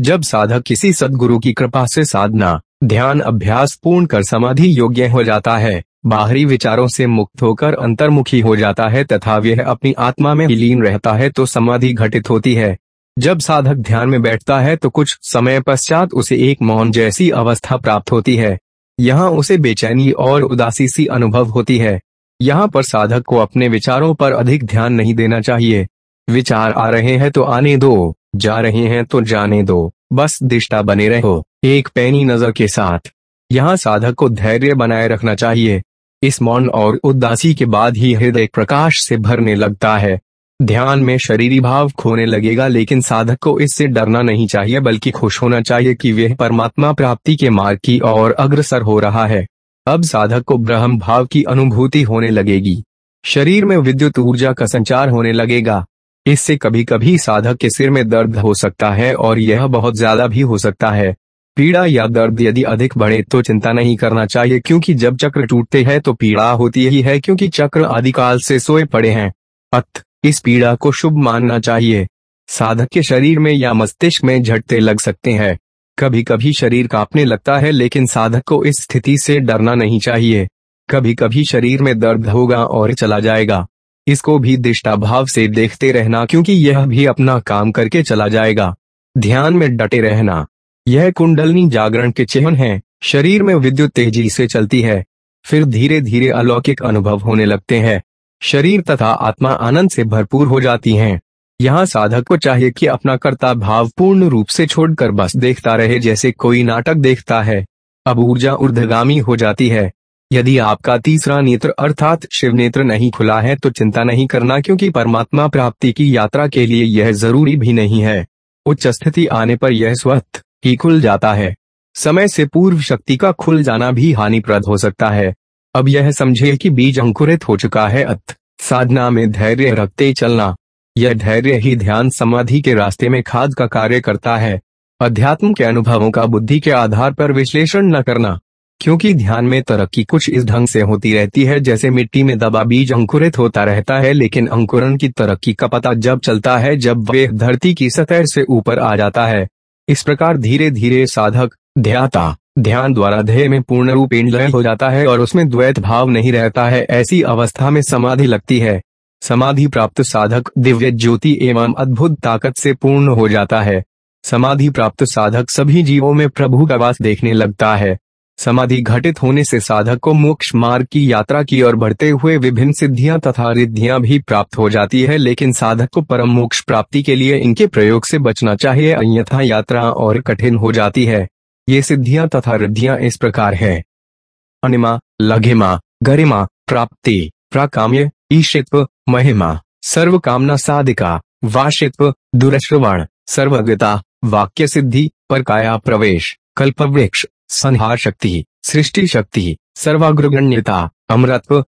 जब साधक किसी सदगुरु की कृपा से साधना, ध्यान, अभ्यास, पूर्ण कर समाधि योग्य हो जाता है, बाहरी विचारों से मुक्त होकर अंतर्मुखी हो जाता है तथा वह अपनी आत्मा में विलीन रहता है तो समाधि घटित होती है। जब साधक ध्यान में बैठता है तो कुछ समय पश्चात उसे एक मौन जैसी अवस्था प्राप्त होती है। यहाँ उसे बेचैनी और उदासी सी अनुभव होती है। यहाँ पर साधक को अपने विचारों पर अधिक ध्यान नहीं देना चाहिए। विचार आ रहे हैं तो आने दो, जा रहे हैं तो जाने दो, बस दिष्टा बने रहो, एक पैनी नज़र के साथ। यहाँ साधक को धैर्य बनाए रखना चाहिए। इस मौन और उदासी के बाद ही हृदय प्रकाश से भरने लगता है। ध्यान में शरीरी भाव खोने लगेगा, लेकिन साधक को इससे डरना नहीं चाहिए, बल्कि खुश होना चाहिए कि वह परमात्मा प्राप्ति के मार्ग की ओर अग्रसर हो रहा है। अब साधक को ब्रह्म भाव की अनुभूति होने लगेगी। शरीर में विद्युत ऊर्जा का संचार होने लगेगा। इससे कभी कभी साधक के सिर में दर्द हो सकता है और यह बहुत ज़्यादा भी हो सकता है। पीड़ा या दर्द यदि अधिक बढ़े तो चिंता नहीं करना चाहिए, क्योंकि जब चक्र टूटते हैं तो पीड़ा होती ही है, क्योंकि चक्र आदिकाल से सोए पड़े हैं। अत इस पीड़ा को शुभ मानना चाहिए। साधक के शरीर में या मस्तिष्क में झटते लग सकते हैं। कभी कभी शरीर कांपने लगता है लेकिन साधक को इस स्थिति से डरना नहीं चाहिए। कभी कभी शरीर में दर्द होगा और चला जाएगा। इसको भी दिष्टा भाव से देखते रहना क्योंकि यह भी अपना काम करके चला जाएगा। ध्यान में डटे रहना। यह कुंडलनी जागरण के चिन्ह है। शरीर में विद्युत तेज़ी से चलती है। फिर धीरे धीरे अलौकिक अनुभव होने लगते हैं। शरीर तथा आत्मा आनंद से भरपूर हो जाती हैं। यहाँ साधक को चाहिए कि अपना कर्ता भाव पूर्ण रूप से छोड़कर बस देखता रहे जैसे कोई नाटक देखता है। अब ऊर्जा ऊर्धगामी हो जाती है। यदि आपका तीसरा नेत्र अर्थात शिव नेत्र नहीं खुला है तो चिंता नहीं करना क्योंकि परमात्मा प्राप्ति की यात्रा के लिए यह ज़रूरी भी नहीं है। उच्च स्थिति आने पर यह स्वत ही खुल जाता है। समय से पूर्व शक्ति का खुल जाना भी हानिप्रद हो सकता है। अब यह समझे कि बीज अंकुरित हो चुका है। अत, साधना में धैर्य रखते चलना। यह धैर्य ही ध्यान समाधि के रास्ते में खाद का कार्य करता है। अध्यात्म के अनुभवों का बुद्धि के आधार पर विश्लेषण न करना, क्योंकि ध्यान में तरक्की कुछ इस ढंग से होती रहती है जैसे मिट्टी में दबा बीज अंकुरित होता रहता है, लेकिन अंकुरन की तरक्की का पता जब चलता है जब वे धरती की सतह से ऊपर आ जाता है। इस प्रकार धीरे धीरे साधक, ध्याता ध्यान द्वारा ध्यय में पूर्ण रूप लय हो जाता है और उसमें द्वैत भाव नहीं रहता है, ऐसी अवस्था में समाधि लगती है। समाधि प्राप्त साधक दिव्य ज्योति एवं अद्भुत ताकत से पूर्ण हो जाता है। समाधि प्राप्त साधक सभी जीवों में प्रभु का वास देखने लगता है। समाधि घटित होने से साधक को मोक्ष मार्ग की यात्रा की ओर बढ़ते हुए विभिन्न सिद्धियाँ तथा रिद्धियाँ भी प्राप्त हो जाती है, लेकिन साधक को परम मोक्ष प्राप्ति के लिए इनके प्रयोग से बचना चाहिए, अन्यथा यात्रा और कठिन हो जाती है। ये सिद्धियाँ तथा रिद्धियाँ इस प्रकार है। अनिमा, लघिमा, गरिमा, प्राप्ति, प्राकाम्य, ईशित्व, महिमा सर्व कामना साधिका, वाशित्व, दुरश्रवण, सर्वज्ञता वाक्य सिद्धि पर काया प्रवेश, कल्पवृक्ष, संहार शक्ति, सृष्टि शक्ति, सर्वाग्रगण्यता, अमरत्व।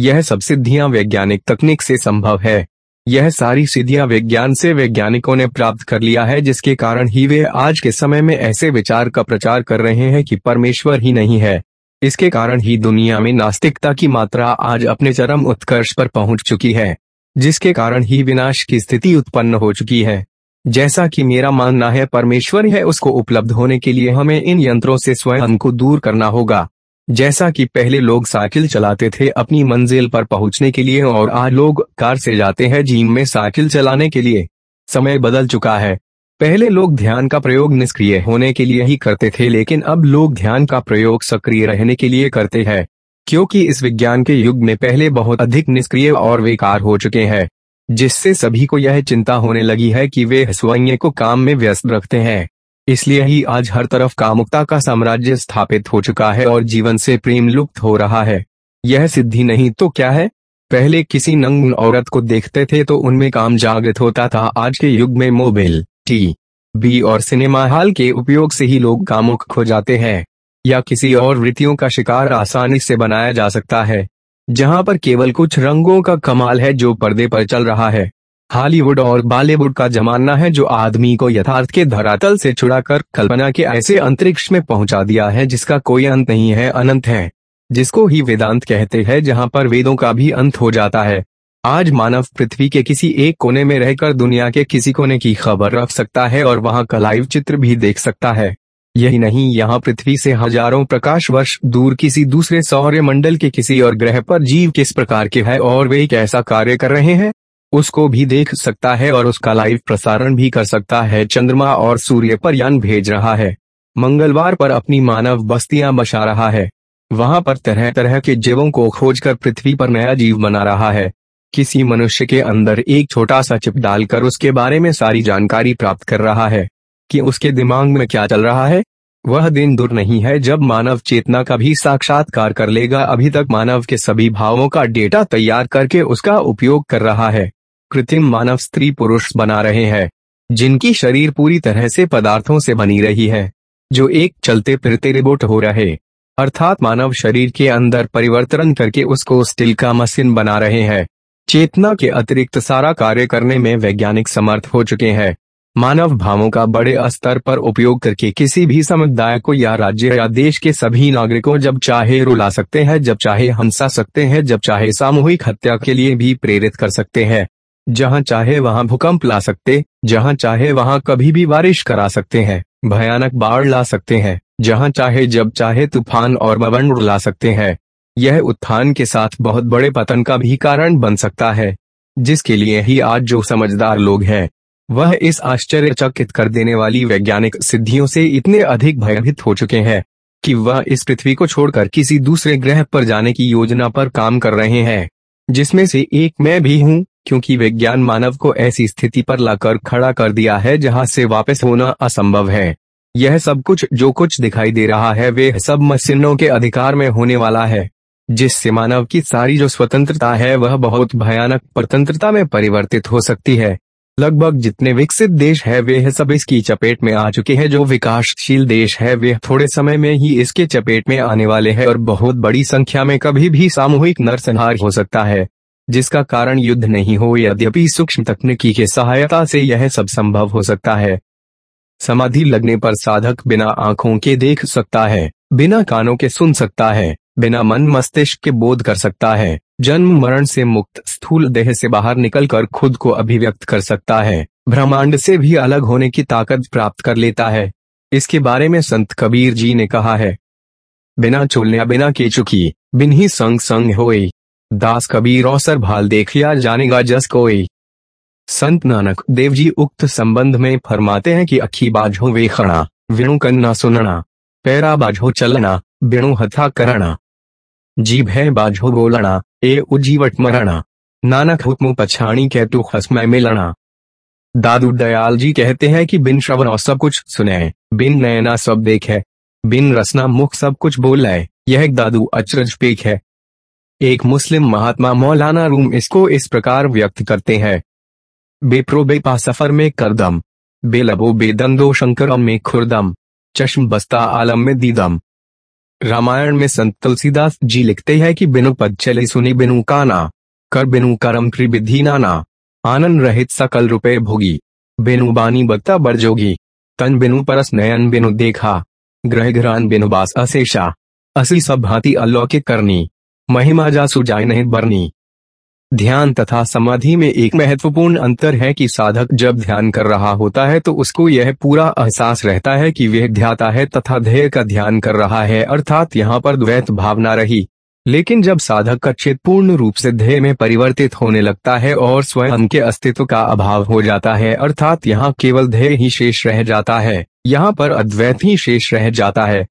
यह सब सिद्धियाँ वैज्ञानिक तकनीक से संभव है। यह सारी सिद्धियाँ विज्ञान से वैज्ञानिकों ने प्राप्त कर लिया है, जिसके कारण ही वे आज के समय में ऐसे विचार का प्रचार कर रहे हैं कि परमेश्वर ही नहीं है। इसके कारण ही दुनिया में नास्तिकता की मात्रा आज अपने चरम उत्कर्ष पर पहुँच चुकी है, जिसके कारण ही विनाश की स्थिति उत्पन्न हो चुकी है। जैसा कि मेरा मानना है, परमेश्वर है, उसको उपलब्ध होने के लिए हमें इन यंत्रों से स्वयं को दूर करना होगा। जैसा कि पहले लोग साइकिल चलाते थे अपनी मंजिल पर पहुँचने के लिए और आज लोग कार से जाते हैं जिम में साइकिल चलाने के लिए। समय बदल चुका है। पहले लोग ध्यान का प्रयोग निष्क्रिय होने के लिए ही करते थे लेकिन अब लोग ध्यान का प्रयोग सक्रिय रहने के लिए करते हैं, क्योंकि इस विज्ञान के युग में पहले बहुत अधिक निष्क्रिय और बेकार हो चुके हैं, जिससे सभी को यह चिंता होने लगी है कि वे स्वयं को काम में व्यस्त रखते हैं। इसलिए ही आज हर तरफ़ कामुकता का साम्राज्य स्थापित हो चुका है और जीवन से प्रेम लुप्त हो रहा है। यह सिद्धि नहीं तो क्या है? पहले किसी नंग औरत को देखते थे तो उनमें काम जागृत होता था। आज के युग में मोबाइल, टी बी और सिनेमा हॉल के उपयोग से ही लोग कामुक हो जाते हैं। या किसी और वृत्तियों का शिकार आसानी से बनाया जा सकता है, जहाँ पर केवल कुछ रंगों का कमाल है जो पर्दे पर चल रहा है। हॉलीवुड और बॉलीवुड का जमाना है जो आदमी को यथार्थ के धरातल से छुड़ाकर कल्पना के ऐसे अंतरिक्ष में पहुँचा दिया है जिसका कोई अंत नहीं है, अनंत है। जिसको ही वेदांत कहते हैं, जहाँ पर वेदों का भी अंत हो जाता है। आज मानव पृथ्वी के किसी एक कोने में रहकर दुनिया के किसी कोने की खबर रख सकता है और वहाँ का लाइव चित्र भी देख सकता है। यही नहीं, यहाँ पृथ्वी से हज़ारों प्रकाश वर्ष दूर किसी दूसरे सौर्य मंडल के किसी और ग्रह पर जीव किस प्रकार के है और वे कैसा कार्य कर रहे हैं? उसको भी देख सकता है और उसका लाइव प्रसारण भी कर सकता है। चंद्रमा और सूर्य पर यान भेज रहा है। मंगलवार पर अपनी मानव बस्तियाँ बसा रहा है। वहाँ पर तरह तरह के जीवों को खोजकर पृथ्वी पर नया जीव बना रहा है। किसी मनुष्य के अंदर एक छोटा सा चिप डालकर उसके बारे में सारी जानकारी प्राप्त कर रहा है कि उसके दिमाग में क्या चल रहा है। वह दिन दूर नहीं है जब मानव चेतना का भी साक्षात्कार कर लेगा। अभी तक मानव के सभी भावों का डेटा तैयार करके उसका उपयोग कर रहा है। कृत्रिम मानव स्त्री पुरुष बना रहे हैं, जिनकी शरीर पूरी तरह से पदार्थों से बनी रही है, जो एक चलते फिरते रिबोट हो रहे, अर्थात मानव शरीर के अंदर परिवर्तन करके उसको स्टील का मशीन बना रहे हैं। चेतना के अतिरिक्त सारा कार्य करने में वैज्ञानिक समर्थ हो चुके हैं। मानव भावों का बड़े स्तर पर उपयोग करके किसी भी समुदाय को या राज्य या देश के सभी नागरिकों जब चाहे रुला सकते हैं, जब चाहे हंसा सकते हैं, जब चाहे सामूहिक हत्या के लिए भी प्रेरित कर सकते हैं। जहाँ चाहे वहाँ भूकंप ला सकते, जहाँ चाहे वहाँ कभी भी बारिश करा सकते हैं, भयानक बाढ़ ला सकते हैं, जहाँ चाहे जब चाहे तूफ़ान और बवंड ला सकते हैं। यह उत्थान के साथ बहुत बड़े पतन का भी कारण बन सकता है, जिसके लिए ही आज जो समझदार लोग हैं, वह इस आश्चर्यचकित कर देने वाली वैज्ञानिक सिद्धियों से इतने अधिक भयभीत हो चुके हैं, कि वह इस पृथ्वी को छोड़कर किसी दूसरे ग्रह पर जाने की योजना पर काम कर रहे हैं, जिसमें से एक मैं भी हूँ क्योंकि विज्ञान मानव को ऐसी स्थिति पर लाकर खड़ा कर दिया है जहाँ से वापस होना असंभव है। यह सब कुछ जो कुछ दिखाई दे रहा है वे सब मशीनों के अधिकार में होने वाला है। जिससे मानव की सारी जो स्वतंत्रता है वह बहुत भयानक स्वतंत्रता में परिवर्तित हो सकती है। लगभग जितने विकसित देश है वे सब इसकी चपेट में आ चुके हैं जो विकासशील देश है वे थोड़े समय में ही इसके चपेट में आने वाले हैं और बहुत बड़ी संख्या में कभी भी सामूहिक नरसंहार हो सकता है। जिसका कारण युद्ध नहीं हो, यद्यपि सूक्ष्म तकनीकी के सहायता से यह सब संभव हो सकता है। समाधि लगने पर साधक बिना आँखों के देख सकता है, बिना कानों के सुन सकता है, बिना मन मस्तिष्क के बोध कर सकता है, जन्म मरण से मुक्त स्थूल देह से बाहर निकलकर खुद को अभिव्यक्त कर सकता है, ब्रह्मांड से भी अलग होने की ताकत प्राप्त कर लेता है। इसके बारे में संत कबीर जी ने कहा है, बिना चुलने बिना के चुकी बिन ही संग संग होई दास कबीर अवसर भाल देखिया जानेगा जस कोई। संत नानक देव जी उक्त संबंध में फरमाते हैं कि अखी बाझो वे खड़ा, विणु कन्ना सुनना, पैरा बाझो चलना बिणु हथा करना। जीभ है बाझो बोलना, ए उजीवट मरना। नानक हुक्म पछाणी कह तू खसमय मिलना। दादू दयाल जी कहते हैं कि बिन श्रवण और सब कुछ सुने, बिन नयना सब देखे, बिन रसना मुख सब कुछ बोल, यह दादू अचरज पेक है। एक मुस्लिम महात्मा मौलाना रूम इसको इस प्रकार व्यक्त करते हैं। बेप्रो बेपा सफ़र में करदम बेलबो बेदंदो शंकरम में खुरदम, चश्म बस्ता आलम में दीदम। रामायण में संत तुलसीदास जी लिखते हैं कि बिनु पद चले सुनी बिनु काना, कर बिनु करम त्रिविधि नाना, आनंद रहित सकल रुपये भोगी, बिनु बानी बत्ता बरजोगी तन बिनु परस नयन बिनु देखा, ग्रह ग्रहण बिनु बास अशेषा असी सब भांति अलौकिक करनी। महिमा जा सुजाय नहीं बरनी। ध्यान तथा समाधि में एक महत्वपूर्ण अंतर है कि साधक जब ध्यान कर रहा होता है तो उसको यह पूरा एहसास रहता है कि वह ध्याता है तथा ध्येय का ध्यान कर रहा है, अर्थात यहाँ पर द्वैत भावना रही। लेकिन जब साधक का चित पूर्ण रूप से ध्येय में परिवर्तित होने लगता है और स्वयं के अस्तित्व का अभाव हो जाता है, अर्थात यहाँ केवल ध्येय ही शेष रह जाता है, यहाँ पर अद्वैत ही शेष रह जाता है।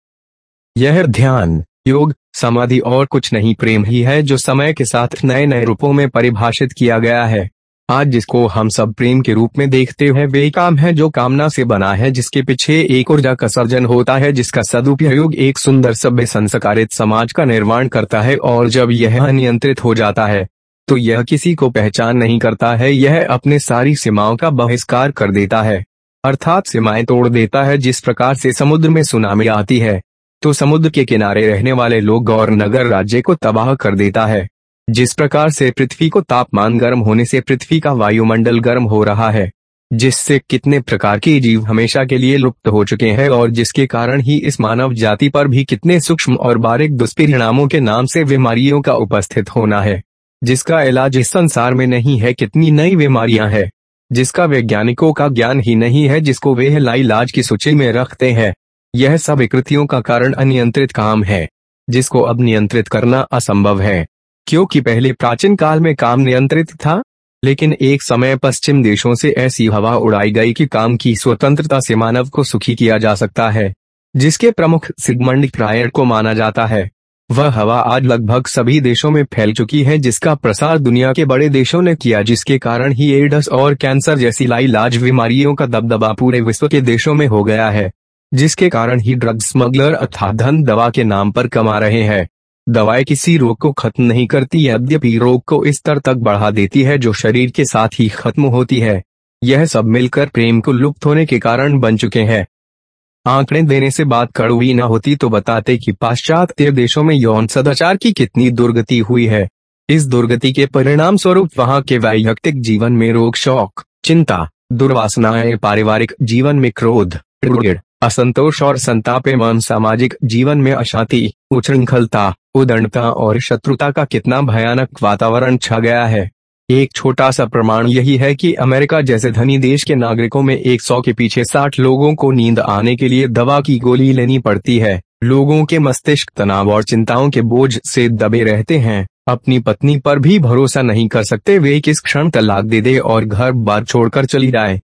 यह ध्यान योग, समाधि और कुछ नहीं। प्रेम ही है जो समय के साथ नए नए रूपों में परिभाषित किया गया है। आज जिसको हम सब प्रेम के रूप में देखते हैं, वे काम है जो कामना से बना है, जिसके पीछे एक ऊर्जा का सर्जन होता है, जिसका सदुपयोग एक सुंदर सभ्य संस्कारित समाज का निर्माण करता है और जब यह अनियंत्रित हो जाता है तो यह किसी को पहचान नहीं करता है, यह अपने सारी सीमाओं का बहिष्कार कर देता है। अर्थात सीमाएँ तोड़ देता है, जिस प्रकार से समुद्र में सुनामी आती है। तो समुद्र के किनारे रहने वाले लोग और नगर राज्य को तबाह कर देता है। जिस प्रकार से पृथ्वी को तापमान गर्म होने से पृथ्वी का वायुमंडल गर्म हो रहा है, जिससे कितने प्रकार के जीव हमेशा के लिए लुप्त हो चुके हैं और जिसके कारण ही इस मानव जाति पर भी कितने सूक्ष्म और बारीक दुष्परिणामों के नाम से बीमारियों का उपस्थित होना है। जिसका इलाज इस संसार में नहीं है, कितनी नई बीमारियाँ हैं। जिसका वैज्ञानिकों का ज्ञान ही नहीं है, जिसको वे इलाज की सूची में रखते हैं। यह सब विकृतियों का कारण अनियंत्रित काम है, जिसको अब नियंत्रित करना असंभव है। क्योंकि पहले प्राचीन काल में काम नियंत्रित था, लेकिन एक समय पश्चिम देशों से ऐसी हवा उड़ाई गई कि काम की स्वतंत्रता से मानव को सुखी किया जा सकता है, जिसके प्रमुख सिगमंड प्रायर को माना जाता है। वह हवा आज लगभग सभी देशों में फैल चुकी है जिसका प्रसार दुनिया के बड़े देशों ने किया, जिसके कारण ही एड्स और कैंसर जैसी लाइलाज बीमारियों का दबदबा पूरे विश्व के देशों में हो गया है। जिसके कारण ही ड्रग स्मगलर अर्थात धन दवा के नाम पर कमा रहे हैं। दवाएँ किसी रोग को खत्म नहीं करती, यद्यपि रोग को इस स्तर तक बढ़ा देती है जो शरीर के साथ ही खत्म होती है। यह सब मिलकर प्रेम को लुप्त होने के कारण बन चुके हैं। आंकड़े देने से बात कड़वी न होती तो बताते कि पाश्चात्य देशों में यौन सदाचार की कितनी दुर्गति हुई है। इस दुर्गति के परिणाम स्वरूप वहाँ के वैयक्तिक जीवन में रोग, शौक, चिंता, दुर्वासनाएँ, पारिवारिक जीवन में क्रोध असंतोष और संताप एवं सामाजिक जीवन में अशांति, उच्छृंखलता, उदंडता और शत्रुता का कितना भयानक वातावरण छा गया है। एक छोटा सा प्रमाण यही है कि अमेरिका जैसे धनी देश के नागरिकों में 100 के पीछे 60 लोगों को नींद आने के लिए दवा की गोली लेनी पड़ती है। लोगों के मस्तिष्क तनाव और चिंताओं के बोझ से दबे रहते हैं। अपनी पत्नी पर भी भरोसा नहीं कर सकते, वे किस क्षण तलाक दे दे और घर बार छोड़कर चली जाए।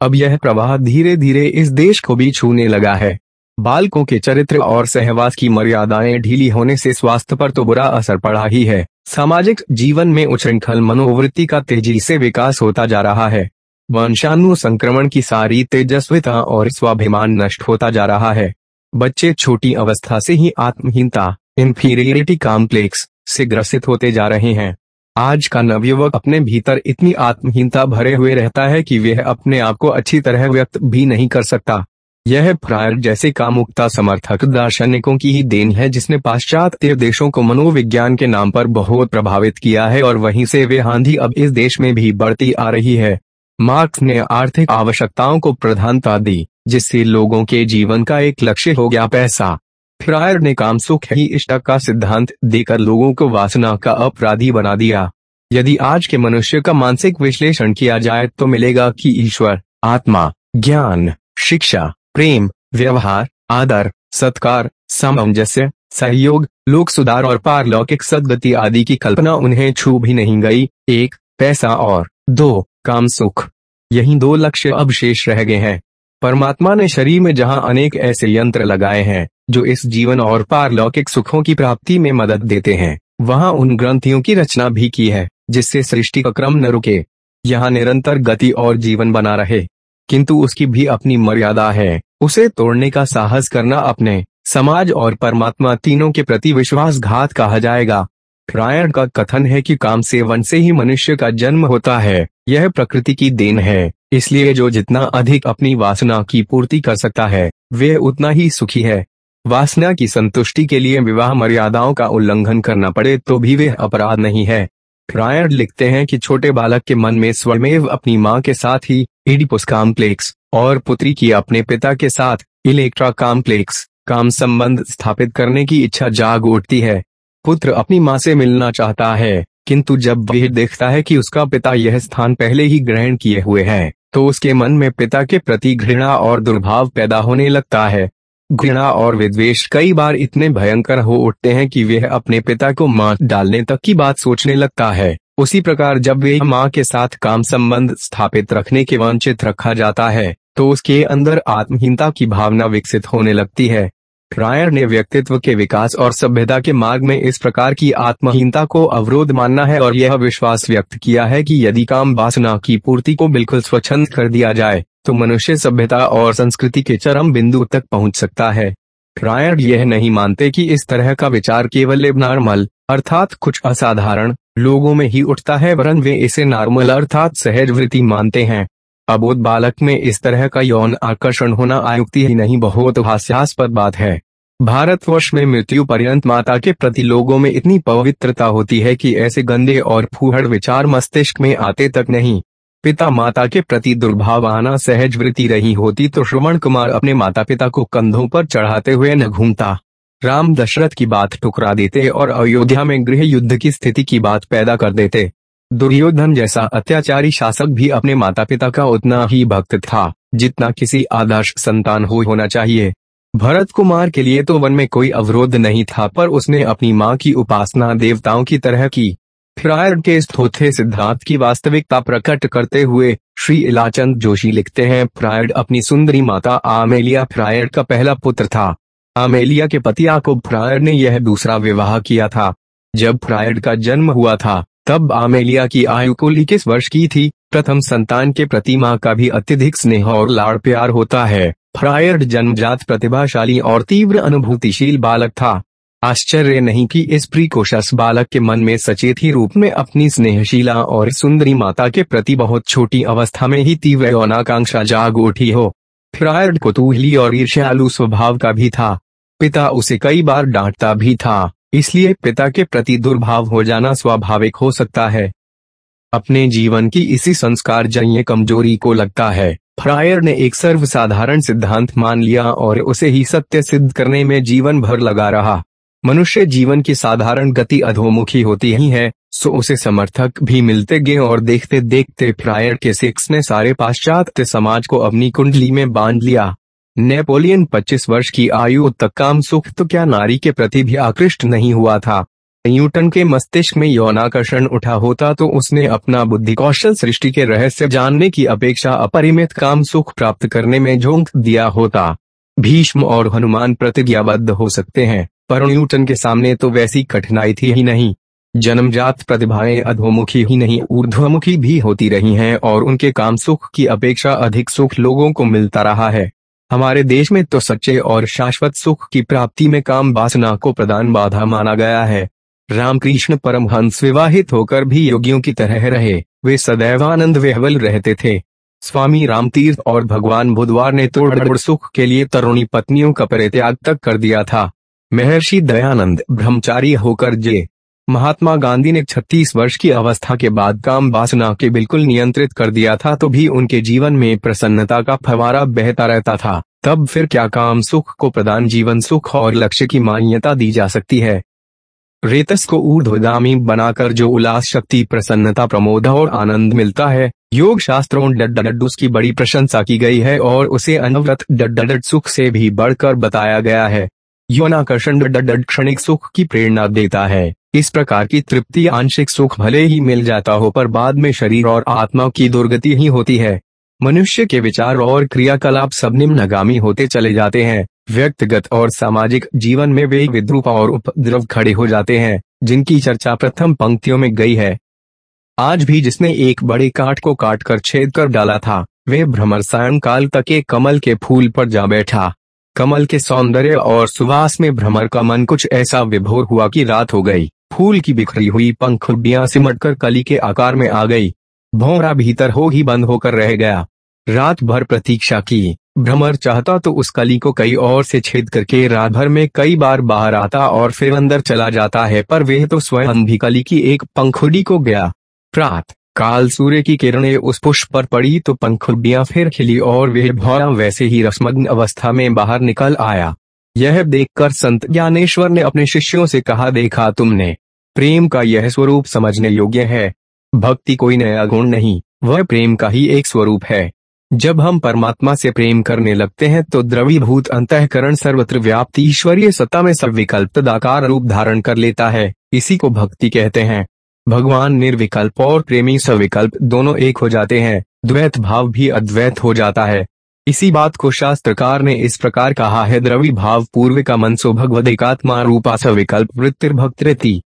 अब यह प्रवाह धीरे धीरे इस देश को भी छूने लगा है। बालकों के चरित्र और सहवास की मर्यादाएँ ढीली होने से स्वास्थ्य पर तो बुरा असर पड़ा ही है। सामाजिक जीवन में उच्छृंखल मनोवृत्ति का तेज़ी से विकास होता जा रहा है। वंशाणु संक्रमण की सारी तेजस्विता और स्वाभिमान नष्ट होता जा रहा है। बच्चे छोटी अवस्था से ही आत्महीनता इंफीरियरिटी कॉम्प्लेक्स से ग्रसित होते जा रहे हैं। आज का नवयुवक अपने भीतर इतनी आत्महीनता भरे हुए रहता है कि वह अपने आप को अच्छी तरह व्यक्त भी नहीं कर सकता। यह प्रायर जैसे कामुकता समर्थक दार्शनिकों की ही देन है जिसने पाश्चात्य देशों को मनोविज्ञान के नाम पर बहुत प्रभावित किया है और वहीं से वे आंधी अब इस देश में भी बढ़ती आ रही है। मार्क्स ने आर्थिक आवश्यकताओं को प्रधानता दी, जिससे लोगों के जीवन का एक लक्ष्य हो गया पैसा। फ्रायर ने काम सुख ही इष्ट का सिद्धांत देकर लोगों को वासना का अपराधी बना दिया। यदि आज के मनुष्य का मानसिक विश्लेषण किया जाए तो मिलेगा कि ईश्वर, आत्मा, ज्ञान, शिक्षा, प्रेम, व्यवहार, आदर, सत्कार, सामंजस्य, सहयोग, लोक सुधार और पारलौकिक सदगति आदि की कल्पना उन्हें छू भी नहीं गई। एक, पैसा और दो, काम सुख। यही दो लक्ष्य अब शेष रह गए हैं। परमात्मा ने शरीर में जहाँ अनेक ऐसे यंत्र लगाए हैं जो इस जीवन और पारलौकिक सुखों की प्राप्ति में मदद देते हैं। वहाँ उन ग्रंथियों की रचना भी की है, जिससे सृष्टि का क्रम न रुके। यहाँ निरंतर गति और जीवन बना रहे। किंतु उसकी भी अपनी मर्यादा है। उसे तोड़ने का साहस करना अपने समाज और परमात्मा तीनों के प्रति विश्वासघात कहा जाएगा। प्रायण का कथन है कि काम सेवन से ही मनुष्य का जन्म होता है। यह प्रकृति की देन है। इसलिए जो जितना अधिक अपनी वासना की पूर्ति कर सकता है, वे उतना ही सुखी है। वासना की संतुष्टि के लिए विवाह मर्यादाओं का उल्लंघन करना पड़े तो भी वे अपराध नहीं है। प्रायर लिखते हैं कि छोटे बालक के मन में स्वयमेव अपनी माँ के साथ ही इडिपुस कॉम्प्लेक्स और पुत्री की अपने पिता के साथ इलेक्ट्रा कॉम्प्लेक्स काम संबंध स्थापित करने की इच्छा जाग उठती है। पुत्र अपनी माँ से मिलना चाहता है, किंतु जब वह देखता है कि उसका पिता यह स्थान पहले ही ग्रहण किए हुए है तो उसके मन में पिता के प्रति घृणा और दुर्भाव पैदा होने लगता है। घृणा और विद्वेश कई बार इतने भयंकर हो उठते हैं कि वह अपने पिता को मार डालने तक की बात सोचने लगता है। उसी प्रकार जब वे माँ के साथ काम संबंध स्थापित रखने के वंचित रखा जाता है तो उसके अंदर आत्महीनता की भावना विकसित होने लगती है। रायर ने व्यक्तित्व के विकास और सभ्यता के मार्ग में इस प्रकार की आत्महीनता को अवरोध मानना है और यह विश्वास व्यक्त किया है कि यदि काम वासना की पूर्ति को बिल्कुल स्वच्छंद कर दिया जाए तो मनुष्य सभ्यता और संस्कृति के चरम बिंदु तक पहुँच सकता है। प्रायर यह नहीं मानते कि इस तरह का विचार केवल नॉर्मल, अर्थात कुछ असाधारण, लोगों में ही उठता है, वरन वे इसे नॉर्मल अर्थात सहज वृत्ति मानते हैं। अबोध बालक में इस तरह का यौन आकर्षण होना आयुक्ति ही नहीं, बहुत हास्यास्पद बात है। भारतवर्ष में मृत्यु पर्यंत माता के प्रति लोगों में इतनी पवित्रता होती है कि ऐसे गंदे और फूहड़ विचार मस्तिष्क में आते तक नहीं। पिता माता के प्रति दुर्भाव आना सहज वृत्ति रही होती तो श्रवण कुमार अपने माता पिता को कंधों पर चढ़ाते हुए न घूमता। राम दशरथ की बात टुकरा देते और अयोध्या में गृह युद्ध की स्थिति की बात पैदा कर देते। दुर्योधन जैसा अत्याचारी शासक भी अपने माता पिता का उतना ही भक्त था, जितना किसी आदर्श संतान हो होना चाहिए। भरत कुमार के लिए तो वन में कोई अवरोध नहीं था पर उसने अपनी माँ की उपासना देवताओं की तरह की। फ्रायड के स्थोथे सिद्धांत की वास्तविकता प्रकट करते हुए श्री इलाचंद जोशी लिखते हैं, फ्रायड अपनी सुंदरी माता आमेलिया फ्रायड का पहला पुत्र था। आमेलिया के पति आकोब फ्रायड ने यह दूसरा विवाह किया था। जब फ्रायड का जन्म हुआ था, तब आमेलिया की आयु कुल इक्कीस वर्ष की थी। प्रथम संतान के प्रति माँ का भी अत्यधिक स्नेह और लाड़ प्यार होता है। फ्रायड जन्मजात प्रतिभाशाली और तीव्र अनुभूतिशील बालक था। आश्चर्य नहीं कि इस प्रिकोशस बालक के मन में सचेत ही रूप में अपनी स्नेहशीला और सुंदरी माता के प्रति बहुत छोटी अवस्था में ही तीव्र यौनाकांक्षा जाग उठी हो। फ्रायड कुतूहली और ईर्ष्यालु स्वभाव का भी था। पिता उसे कई बार डांटता भी था, इसलिए पिता के प्रति दुर्भाव हो जाना स्वाभाविक हो सकता है। अपने जीवन की इसी संस्कार जन्य कमज़ोरी को लगता है। फ्रायर ने एक सर्वसाधारण सिद्धांत मान लिया और उसे ही सत्य सिद्ध करने में जीवन भर लगा रहा। मनुष्य जीवन की साधारण गति अधोमुखी होती ही है, सो उसे समर्थक भी मिलते गए और देखते देखते फ्रायर के सिक्स ने सारे पाश्चात्य समाज को अपनी कुंडली में बाँध लिया। नेपोलियन 25 वर्ष की आयु तक काम सुख तो क्या नारी के प्रति भी आकृष्ट नहीं हुआ था। न्यूटन के मस्तिष्क में यौनाकर्षण उठा होता तो उसने अपना बुद्धि कौशल सृष्टि के रहस्य जानने की अपेक्षा अपरिमित काम सुख प्राप्त करने में झोंक दिया होता। भीष्म और हनुमान प्रतिज्ञाबद्ध हो सकते हैं। पर न्यूटन के सामने तो वैसी कठिनाई थी ही नहीं। जन्मजात प्रतिभाएँ अधोमुखी ही नहीं, ऊर्ध्वमुखी भी होती रही हैं और उनके काम सुख की अपेक्षा अधिक सुख लोगों को मिलता रहा है। हमारे देश में तो सच्चे और शाश्वत सुख की प्राप्ति में काम वासना को प्रदान बाधा माना गया है। रामकृष्ण परमहंस विवाहित होकर भी योगियों की तरह रहे, वे सदैव आनंद विहवल रहते थे। स्वामी रामतीर्थ और भगवान बुधवार ने तोड़ सुख के लिए तरुणी पत्नियों का परित्याग तक कर दिया था। महर्षि दयानंद ब्रह्मचारी होकर जे। महात्मा गांधी ने 36 वर्ष की अवस्था के बाद काम वासना के बिल्कुल नियंत्रित कर दिया था तो भी उनके जीवन में प्रसन्नता का फवारा बहता रहता था। तब फिर क्या काम सुख को प्रदान जीवन सुख और लक्ष्य की मान्यता दी जा सकती है? रेतस को ऊर्ध्वगामी बनाकर जो उल्लास, शक्ति, प्रसन्नता, प्रमोद और आनंद मिलता है, योग शास्त्रों डड उसकी बड़ी प्रशंसा की गई है और उसे अनवरत डड सुख से भी बढ़कर बताया गया है। यौनाकर्षण डड क्षणिक सुख की प्रेरणा देता है। इस प्रकार की तृप्ति आंशिक सुख भले ही मिल जाता हो, पर बाद में शरीर और आत्मा की दुर्गति ही होती है। मनुष्य के विचार और क्रियाकलाप सब निम्नगामी होते चले जाते हैं। व्यक्तिगत और सामाजिक जीवन में वे विद्रूप और उपद्रव खड़े हो जाते हैं, जिनकी चर्चा प्रथम पंक्तियों में गई है। आज भी जिसने एक बड़े काट को काट कर छेद कर डाला था, वे भ्रमर सायन काल तक एक कमल के फूल पर जा बैठा। कमल के सौंदर्य और सुवास में भ्रमर का मन कुछ ऐसा विभोर हुआ कि रात हो गई। फूल की बिखरी हुई पंखुडियाँ सिमटकर कली के आकार में आ गई। भौरा भीतर हो ही बंद होकर रह गया। रात भर प्रतीक्षा की। भ्रमर चाहता तो उस कली को कई और से छेद करके रात भर में कई बार बाहर आता और फिर अंदर चला जाता है, पर वह तो स्वयं भी कली की एक पंखुड़ी को गया। प्रात। काल सूर्य की किरणें उस पुष्प पर पड़ी तो पंखुड़ियाँ फिर खिली और वह भौरा वैसे ही रसमग्न अवस्था में बाहर निकल आया। यह देखकर संत ज्ञानेश्वर ने अपने शिष्यों से कहा, देखा तुमने। प्रेम का यह स्वरूप समझने योग्य है। भक्ति कोई नया गुण नहीं, वह प्रेम का ही एक स्वरूप है। जब हम परमात्मा से प्रेम करने लगते हैं तो द्रवीभूत अंतकरण सर्वत्र व्याप्त ईश्वरीय सत्ता में सब विकल्प दाकार रूप धारण कर लेता है। इसी को भक्ति कहते हैं। भगवान निर्विकल्प और प्रेमी सविकल्प दोनों एक हो जाते हैं, द्वैत भाव भी अद्वैत हो जाता है। इसी बात को शास्त्रकार ने इस प्रकार कहा है, द्रवी भाव पूर्व का मनसो भगवदिकात्मा रूपा सविकल्प वृत्तिर्भक्ति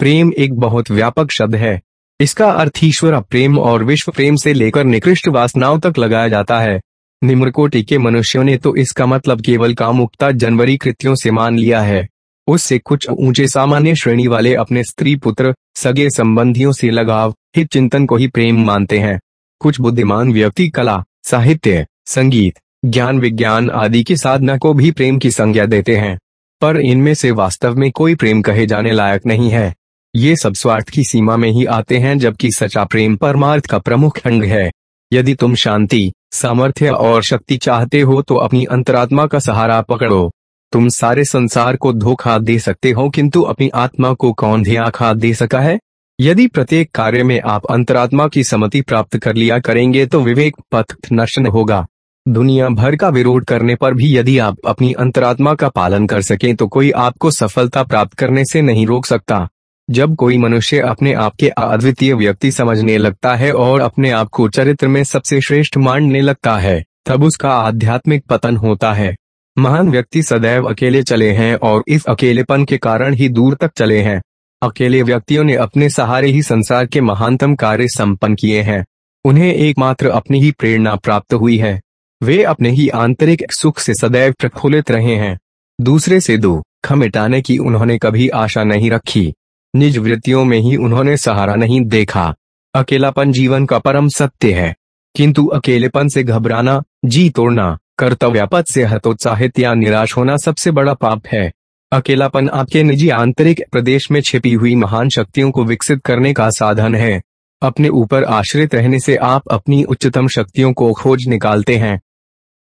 प्रेम एक बहुत व्यापक शब्द है। इसका अर्थ ईश्वर प्रेम और विश्व प्रेम से लेकर निकृष्ट वासनाओं तक लगाया जाता है। निम्रकोटि के मनुष्यों ने तो इसका मतलब केवल कामुकता जनवरी कृत्यों से मान लिया है। उससे कुछ ऊँचे सामान्य श्रेणी वाले अपने स्त्री पुत्र, सगे संबंधियों से लगाव, हित चिंतन को ही प्रेम मानते हैं। कुछ बुद्धिमान व्यक्ति कला, साहित्य, संगीत, ज्ञान विज्ञान आदि की साधना को भी प्रेम की संज्ञा देते हैं। पर इनमें से वास्तव में कोई प्रेम कहे जाने लायक नहीं है। ये सब स्वार्थ की सीमा में ही आते हैं जबकि सचा प्रेम परमार्थ का प्रमुख अंग है। यदि तुम शांति, सामर्थ्य और शक्ति चाहते हो तो अपनी अंतरात्मा का सहारा पकड़ो। तुम सारे संसार को धोखा दे सकते हो, किंतु अपनी आत्मा को कौन ध्याखा दे सका है? यदि प्रत्येक कार्य में आप अंतरात्मा की सम्मति प्राप्त कर लिया करेंगे तो विवेक पथ नष्ट होगा। दुनिया भर का विरोध करने पर भी यदि आप अपनी अंतरात्मा का पालन कर सकें तो कोई आपको सफलता प्राप्त करने से नहीं रोक सकता। जब कोई मनुष्य अपने आप के अद्वितीय व्यक्ति समझने लगता है और अपने आप को चरित्र में सबसे श्रेष्ठ मानने लगता है, तब उसका आध्यात्मिक पतन होता है। महान व्यक्ति सदैव अकेले चले हैं और इस अकेलेपन के कारण ही दूर तक चले हैं। अकेले व्यक्तियों ने अपने सहारे ही संसार के महानतम कार्य संपन्न किए हैं। उन्हें एकमात्र अपनी ही प्रेरणा प्राप्त हुई है। वे अपने ही आंतरिक सुख से सदैव प्रफुल्लित रहे हैं। दूसरे से दो मिटाने की उन्होंने कभी आशा नहीं रखी। निज वृत्तियों में ही उन्होंने सहारा नहीं देखा। अकेलापन जीवन का परम सत्य है। किंतु अकेलेपन से घबराना, जी तोड़ना। कर्तव्यपद से हतोत्साहित या निराश होना सबसे बड़ा पाप है। अकेलापन आपके निजी आंतरिक प्रदेश में छिपी हुई महान शक्तियों को विकसित करने का साधन है। अपने ऊपर आश्रित रहने से आप अपनी उच्चतम शक्तियों को खोज निकालते हैं।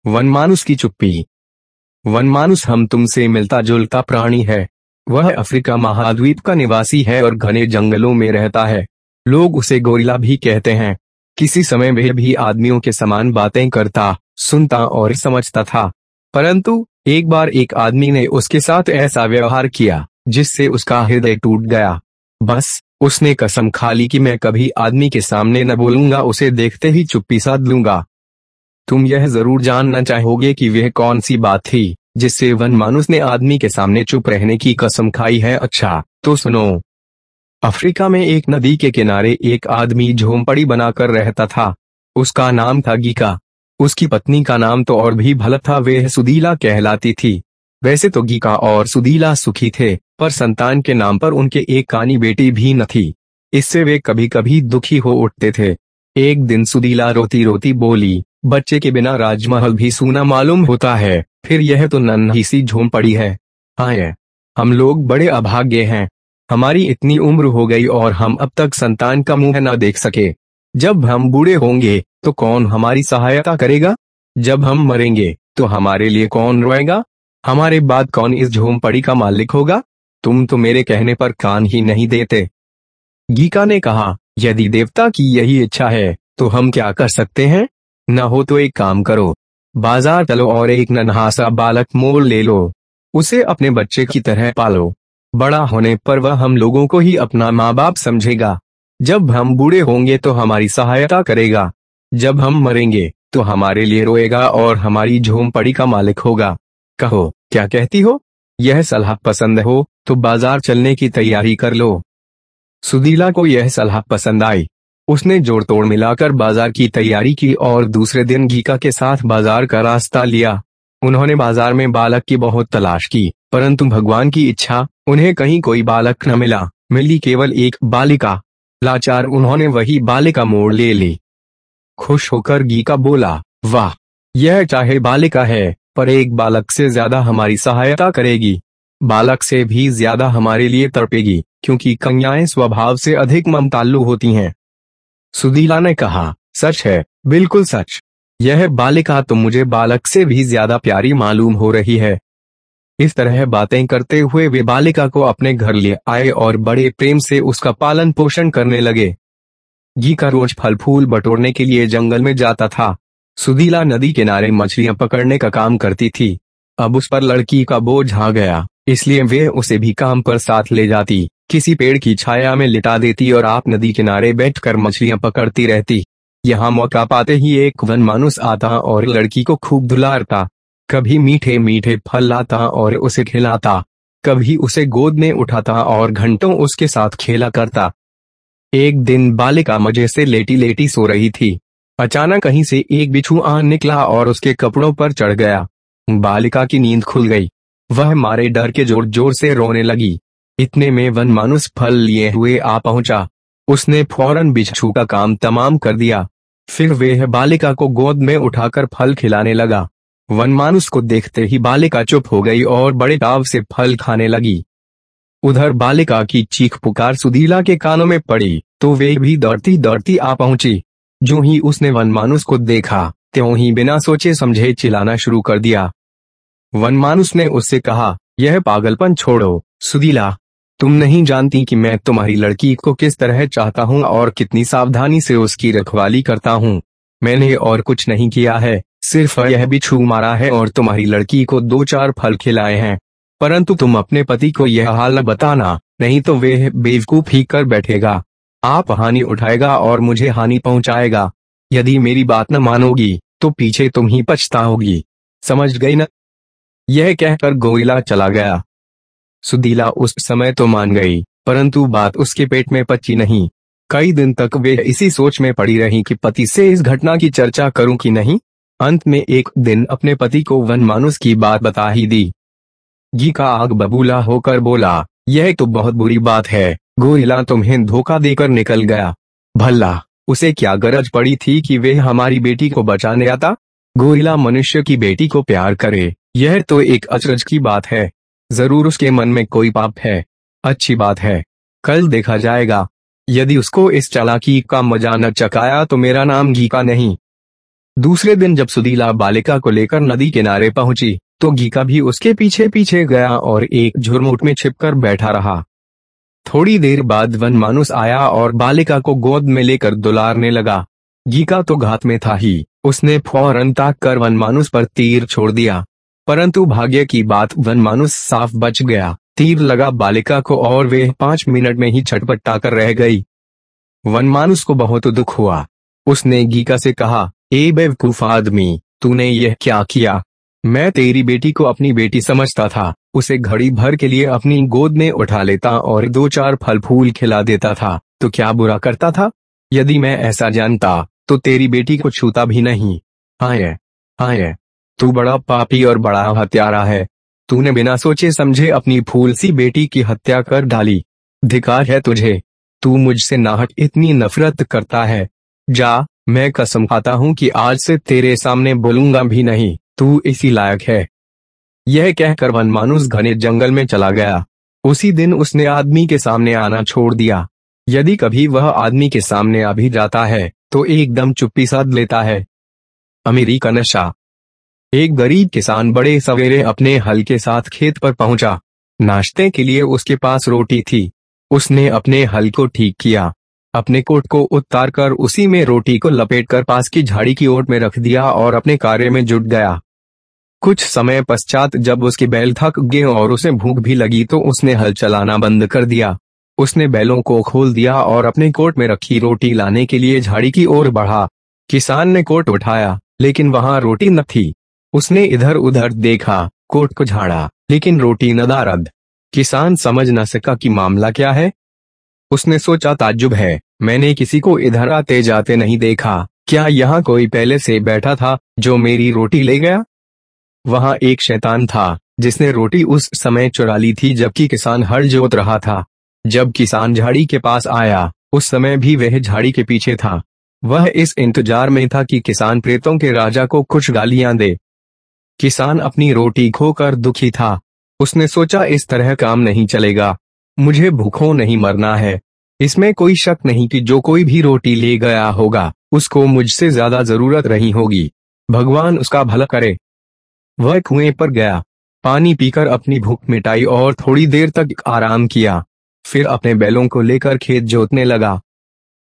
वन मानुस की चुप्पी। वन मानुस हम तुमसे मिलता जुलता प्राणी है। वह अफ्रीका महाद्वीप का निवासी है और घने जंगलों में रहता है। लोग उसे गोरिला भी कहते हैं। किसी समय वह भी आदमियों के समान बातें करता। सुनता और समझता था। परंतु, एक बार एक आदमी ने उसके साथ ऐसा व्यवहार किया, जिससे उसका हृदय टूट गया। बस, उसने कसम खा ली कि मैं कभी आदमी के सामने न बोलूँगा, उसे देखते ही चुप्पी साध लूँगा। तुम यह ज़रूर जानना चाहोगे कि वह कौन सी बात थी, जिससे वन मानुस ने आदमी के सामने चुप रहने की कसम खाई है। अच्छा तो सुनो। अफ्रीका में एक नदी के किनारे एक आदमी झोंपड़ी बनाकर रहता था। उसका नाम था गीका। उसकी पत्नी का नाम तो और भी भलत था वे सुदीला कहलाती थी। वैसे तो गीका और सुदीला सुखी थे, पर संतान के नाम पर उनके एक कानी बेटी भी न थी। इससे वे कभी कभी दुखी हो उठते थे। एक दिन सुदीला रोती रोती बोली, बच्चे के बिना राजमहल भी सूना मालूम होता है, फिर यह तो नन्ही सी झोम पड़ी है। हाँ हम लोग बड़े अभाग्य हैं। हमारी इतनी उम्र हो गई और हम अब तक संतान का मुँह न देख सके। जब हम बूढ़े होंगे तो कौन हमारी सहायता करेगा? जब हम मरेंगे तो हमारे लिए कौन रोएगा? हमारे बाद कौन इस झोंपड़ी का मालिक होगा? तुम तो मेरे कहने पर कान ही नहीं देते। गीका ने कहा, यदि देवता की यही इच्छा है तो हम क्या कर सकते हैं? न हो तो एक काम करो। बाज़ार चलो और एक नन्हासा बालक मोल ले लो। उसे अपने बच्चे की तरह पालो। बड़ा होने पर वह हम लोगों को ही अपना माँ बाप समझेगा। जब हम बूढ़े होंगे तो हमारी सहायता करेगा। जब हम मरेंगे तो हमारे लिए रोएगा और हमारी झोंपड़ी का मालिक होगा। कहो, क्या कहती हो? यह सलाह पसंद हो तो बाज़ार चलने की तैयारी कर लो। सुदीला को यह सलाह पसंद आई। उसने जोड़ तोड़ मिलाकर बाज़ार की तैयारी की और दूसरे दिन गीका के साथ बाज़ार का रास्ता लिया। उन्होंने बाज़ार में बालक की बहुत तलाश की, परंतु भगवान की इच्छा, उन्हें कहीं कोई बालक न मिला। मिली केवल एक बालिका। लाचार उन्होंने वही बालिका मोड़ ले ली। खुश होकर गीका बोला, वाह, यह चाहे बालिका है, पर एक बालक से ज़्यादा हमारी सहायता करेगी। बालक से भी ज़्यादा हमारे लिए तड़पेगी, क्योंकि कन्याएँ स्वभाव से अधिक ममतालु होती हैं। सुदीला ने कहा, सच है, बिल्कुल सच। यह बालिका तो मुझे बालक से भी ज़्यादा प्यारी मालूम हो रही है। इस तरह बातें करते हुए वे बालिका को अपने घर ले आए और बड़े प्रेम से उसका पालन पोषण करने लगे। घी का रोज फल फूल बटोरने के लिए जंगल में जाता था। सुदीला नदी किनारे मछलियाँ पकड़ने का काम करती थी। अब उस पर लड़की का बोझ आ गया, इसलिए वे उसे भी काम पर साथ ले जाती, किसी पेड़ की छाया में लिटा देती और आप नदी किनारे बैठकर मछलियाँ पकड़ती रहती। यहाँ मौका पाते ही एक वन मानुस आता और लड़की को खूब धुलारता कभी मीठे मीठे फल लाता और उसे खिलाता, कभी उसे गोद में उठाता और घंटों उसके साथ खेला करता। एक दिन बालिका मज़े से लेटी लेटी सो रही थी। अचानक कहीं से एक बिच्छू आन निकला और उसके कपड़ों पर चढ़ गया। बालिका की नींद खुल गई। वह मारे डर के ज़ोर ज़ोर से रोने लगी। इतने में वन मानुस फल लिए हुए आ पहुँचा। उसने फ़ौरन बिच्छू का काम तमाम कर दिया। फिर वह बालिका को गोद में उठाकर फल खिलाने लगा। वन मानुस को देखते ही बालिका चुप हो गई और बड़े ताव से फल खाने लगी। उधर बालिका की चीख पुकार सुधीला के कानों में पड़ी तो वे भी दौड़ती दौड़ती आ पहुँची। जो ही उसने वन मानुस को देखा, त्यों ही बिना सोचे समझे चिल्लाना शुरू कर दिया। वन मानुस ने उससे कहा, यह पागलपन छोड़ो सुधीला तुम नहीं जानती कि मैं तुम्हारी लड़की को किस तरह चाहता हूँ और कितनी सावधानी से उसकी रखवाली करता हूँ। मैंने और कुछ नहीं किया है। सिर्फ़ यह भी छू मारा है और तुम्हारी लड़की को दो चार फल खिलाए हैं। परंतु तुम अपने पति को यह हाल न बताना, नहीं तो वे बेवकूफ़ ही कर बैठेगा। आप हानि उठाएगा और मुझे हानि पहुंचाएगा। यदि मेरी बात न मानोगी तो पीछे तुम ही पछताओगी। समझ गई न? यह कहकर गोइला चला गया। सुदीला उस समय तो मान गई, परंतु बात उसके पेट में पची नहीं। कई दिन तक वे इसी सोच में पड़ी रही कि पति से इस घटना की चर्चा करूँ कि नहीं? अंत में एक दिन अपने पति को वन मानुस की बात बता ही दी। जी का आग बबूला होकर बोला, यह तो बहुत बुरी बात है गोरिला तुम्हें धोखा देकर निकल गया। भल्ला, उसे क्या गरज पड़ी थी कि वे हमारी बेटी को बचाने आता? गोरिला मनुष्य की बेटी को प्यार करे, यह तो एक अचरज की बात है। ज़रूर उसके मन में कोई पाप है। अच्छी बात है। कल देखा जाएगा। यदि उसको इस चालाकी का मज़ा न चकाया तो मेरा नाम गीका नहीं। दूसरे दिन जब सुदीला बालिका को लेकर नदी किनारे पहुँची तो गीका भी उसके पीछे पीछे गया और एक झुरमुट में छिपकर बैठा रहा। थोड़ी देर बाद वन मानुस आया और बालिका को गोद में लेकर दुलारने लगा। गीका तो घात में था ही, उसने फ़ौरन ताक कर वन मानुस पर तीर छोड़ दिया। परंतु भाग्य की बात वन मानुस साफ़ बच गया। तीर लगा बालिका को और वे पाँच मिनट में ही छटपटा कर रह गई। वन मानुस को बहुत दुख हुआ। उसने गीका से कहा ए बेवकूफ़ आदमी, तूने यह क्या किया? मैं तेरी बेटी को अपनी बेटी समझता था, उसे घड़ी भर के लिए अपनी गोद में उठा लेता और दो चार फल फूल खिला देता था तो क्या बुरा करता था? यदि मैं ऐसा जानता तो तेरी बेटी को छूता भी नहीं। हाय हाय तू बड़ा पापी और बड़ा हत्यारा है। तूने बिना सोचे समझे अपनी फूल सी बेटी की हत्या कर डाली। धिकार है तुझे, तू मुझसे नाहक इतनी नफरत करता है। जा मैं कसम खाता हूँ कि आज से तेरे सामने बोलूँगा भी नहीं, तू इसी लायक है। यह कहकर वन मानुस घने जंगल में चला गया। उसी दिन उसने आदमी के सामने आना छोड़ दिया। यदि कभी वह आदमी के सामने आ भी जाता है तो एकदम चुप्पी साध लेता है। अमीरी का नशा। एक गरीब किसान बड़े सवेरे अपने हल के साथ खेत पर पहुँचा। नाश्ते के लिए उसके पास रोटी थी। उसने अपने हल को ठीक किया। अपने कोट को उतार कर उसी में रोटी को लपेटकर पास की झाड़ी की ओट में रख दिया और अपने कार्य में जुट गया। कुछ समय पश्चात जब उसके बैल थक गए और उसे भूख भी लगी तो उसने हल चलाना बंद कर दिया। उसने बैलों को खोल दिया और अपने कोट में रखी रोटी लाने के लिए झाड़ी की ओर बढ़ा। किसान ने कोट उठाया, लेकिन वहाँ रोटी न थी। उसने इधर उधर देखा, कोट को झाड़ा, लेकिन रोटी न दारद। किसान समझ न सका कि मामला क्या है। उसने सोचा, ताज्जुब है। मैंने किसी को इधर आते जाते नहीं देखा। क्या यहाँ कोई पहले से बैठा था जो मेरी रोटी ले गया? वहाँ एक शैतान था, जिसने रोटी उस समय चुरा ली थी जबकि किसान हर जोत रहा था। जब किसान झाड़ी के पास आया, उस समय भी वह झाड़ी के पीछे था। वह इस इंतज़ार में था कि किसान प्रेतों के राजा को कुछ गालियाँ दे। किसान अपनी रोटी खोकर दुखी था। उसने सोचा, इस तरह काम नहीं चलेगा। मुझे भूखों नहीं मरना है। इसमें कोई शक नहीं कि जो कोई भी रोटी ले गया होगा, उसको मुझसे ज़्यादा ज़रूरत रही होगी। भगवान उसका भला करे। वह कुएँ पर गया। पानी पीकर अपनी भूख मिटाई और थोड़ी देर तक आराम किया। फिर अपने बैलों को लेकर खेत जोतने लगा।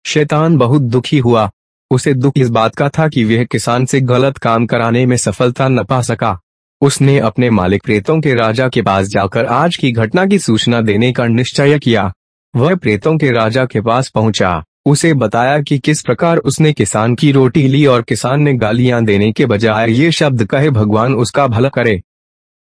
शैतान बहुत दुखी हुआ। उसे दुख इस बात का था कि वह किसान से गलत काम कराने में सफलता न पा सका। उसने अपने मालिक प्रेतों के राजा के पास जाकर आज की घटना की सूचना देने का निश्चय किया। वह प्रेतों के राजा के पास पहुँचा। उसे बताया कि किस प्रकार उसने किसान की रोटी ली और किसान ने गालियाँ देने के बजाय ये शब्द कहे, भगवान उसका भला करे।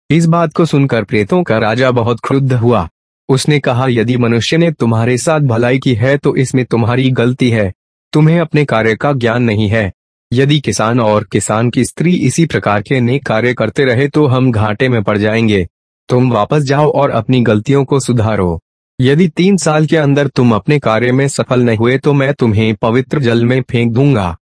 इस बात को सुनकर प्रेतों का राजा बहुत क्रुद्ध हुआ। उसने कहा, यदि मनुष्य ने तुम्हारे साथ भलाई की है तो इसमें तुम्हारी गलती है। तुम्हें अपने कार्य का ज्ञान नहीं है। यदि किसान और किसान की स्त्री इसी प्रकार के नेक कार्य करते रहे तो हम घाटे में पड़ जाएँगे। तुम वापस जाओ और अपनी गलतियों को सुधारो। यदि तीन साल के अंदर तुम अपने कार्य में सफल नहीं हुए तो मैं तुम्हें पवित्र जल में फेंक दूँगा।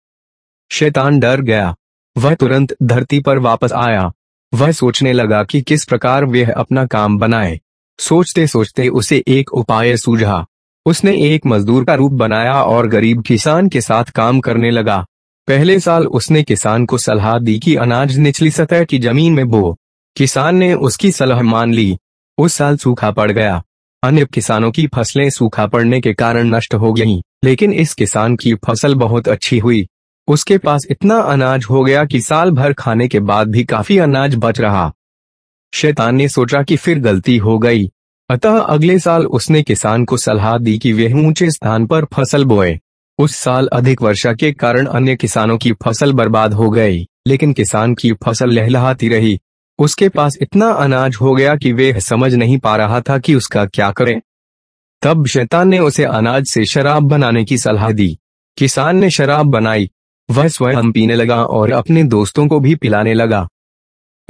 शैतान डर गया। वह तुरंत धरती पर वापस आया। वह सोचने लगा कि किस प्रकार वह अपना काम बनाए। सोचते सोचते उसे एक उपाय सूझा। उसने एक मजदूर का रूप बनाया और गरीब किसान के साथ काम करने लगा। पहले साल उसने किसान को सलाह दी कि अनाज निचली सतह की ज़मीन में बो। किसान ने उसकी सलाह मान ली। उस साल सूखा पड़ गया। अन्य किसानों की फ़सलें सूखा पड़ने के कारण नष्ट हो गईं, लेकिन इस किसान की फ़सल बहुत अच्छी हुई। उसके पास इतना अनाज हो गया कि साल भर खाने के बाद भी काफ़ी अनाज बच रहा। शैतान ने सोचा कि फिर गलती हो गई। अतः अगले साल उसने किसान को सलाह दी कि वह ऊँचे स्थान पर फ़सल बोए। उस साल अधिक वर्षा के कारण अन्य किसानों की फ़सल बर्बाद हो गई, लेकिन किसान की फ़सल लहलहाती रही। उसके पास इतना अनाज हो गया कि वह समझ नहीं पा रहा था कि उसका क्या करे। तब शैतान ने उसे अनाज से शराब बनाने की सलाह दी। किसान ने शराब बनाई। वह स्वयं पीने लगा और अपने दोस्तों को भी पिलाने लगा।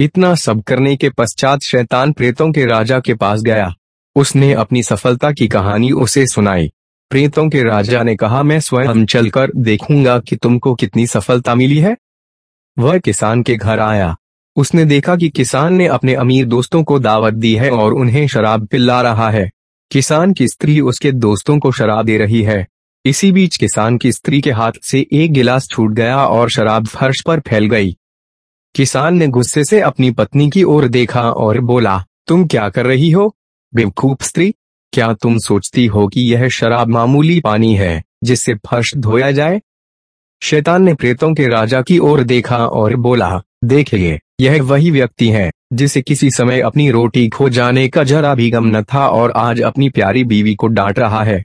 इतना सब करने के पश्चात शैतान प्रेतों के राजा के पास गया। उसने अपनी सफलता की कहानी उसे सुनाई। प्रेतों के राजा ने कहा, मैं स्वयं चलकर देखूँगा कि तुमको कितनी सफलता मिली है। वह किसान के घर आया। उसने देखा कि किसान ने अपने अमीर दोस्तों को दावत दी है और उन्हें शराब पिला रहा है। किसान की स्त्री उसके दोस्तों को शराब दे रही है। इसी बीच किसान की स्त्री के हाथ से एक गिलास छूट गया और शराब फर्श पर फैल गई। किसान ने गुस्से से अपनी पत्नी की ओर देखा और बोला, तुम क्या कर रही हो? बेवकूफ़ स्त्री क्या तुम सोचती हो कि यह शराब मामूली पानी है, जिससे फर्श धोया जाए? शैतान ने प्रेतों के राजा की ओर देखा और बोला देखिए यह वही व्यक्ति है, जिसे किसी समय अपनी रोटी खो जाने का जरा भी गम न था और आज अपनी प्यारी बीवी को डांट रहा है।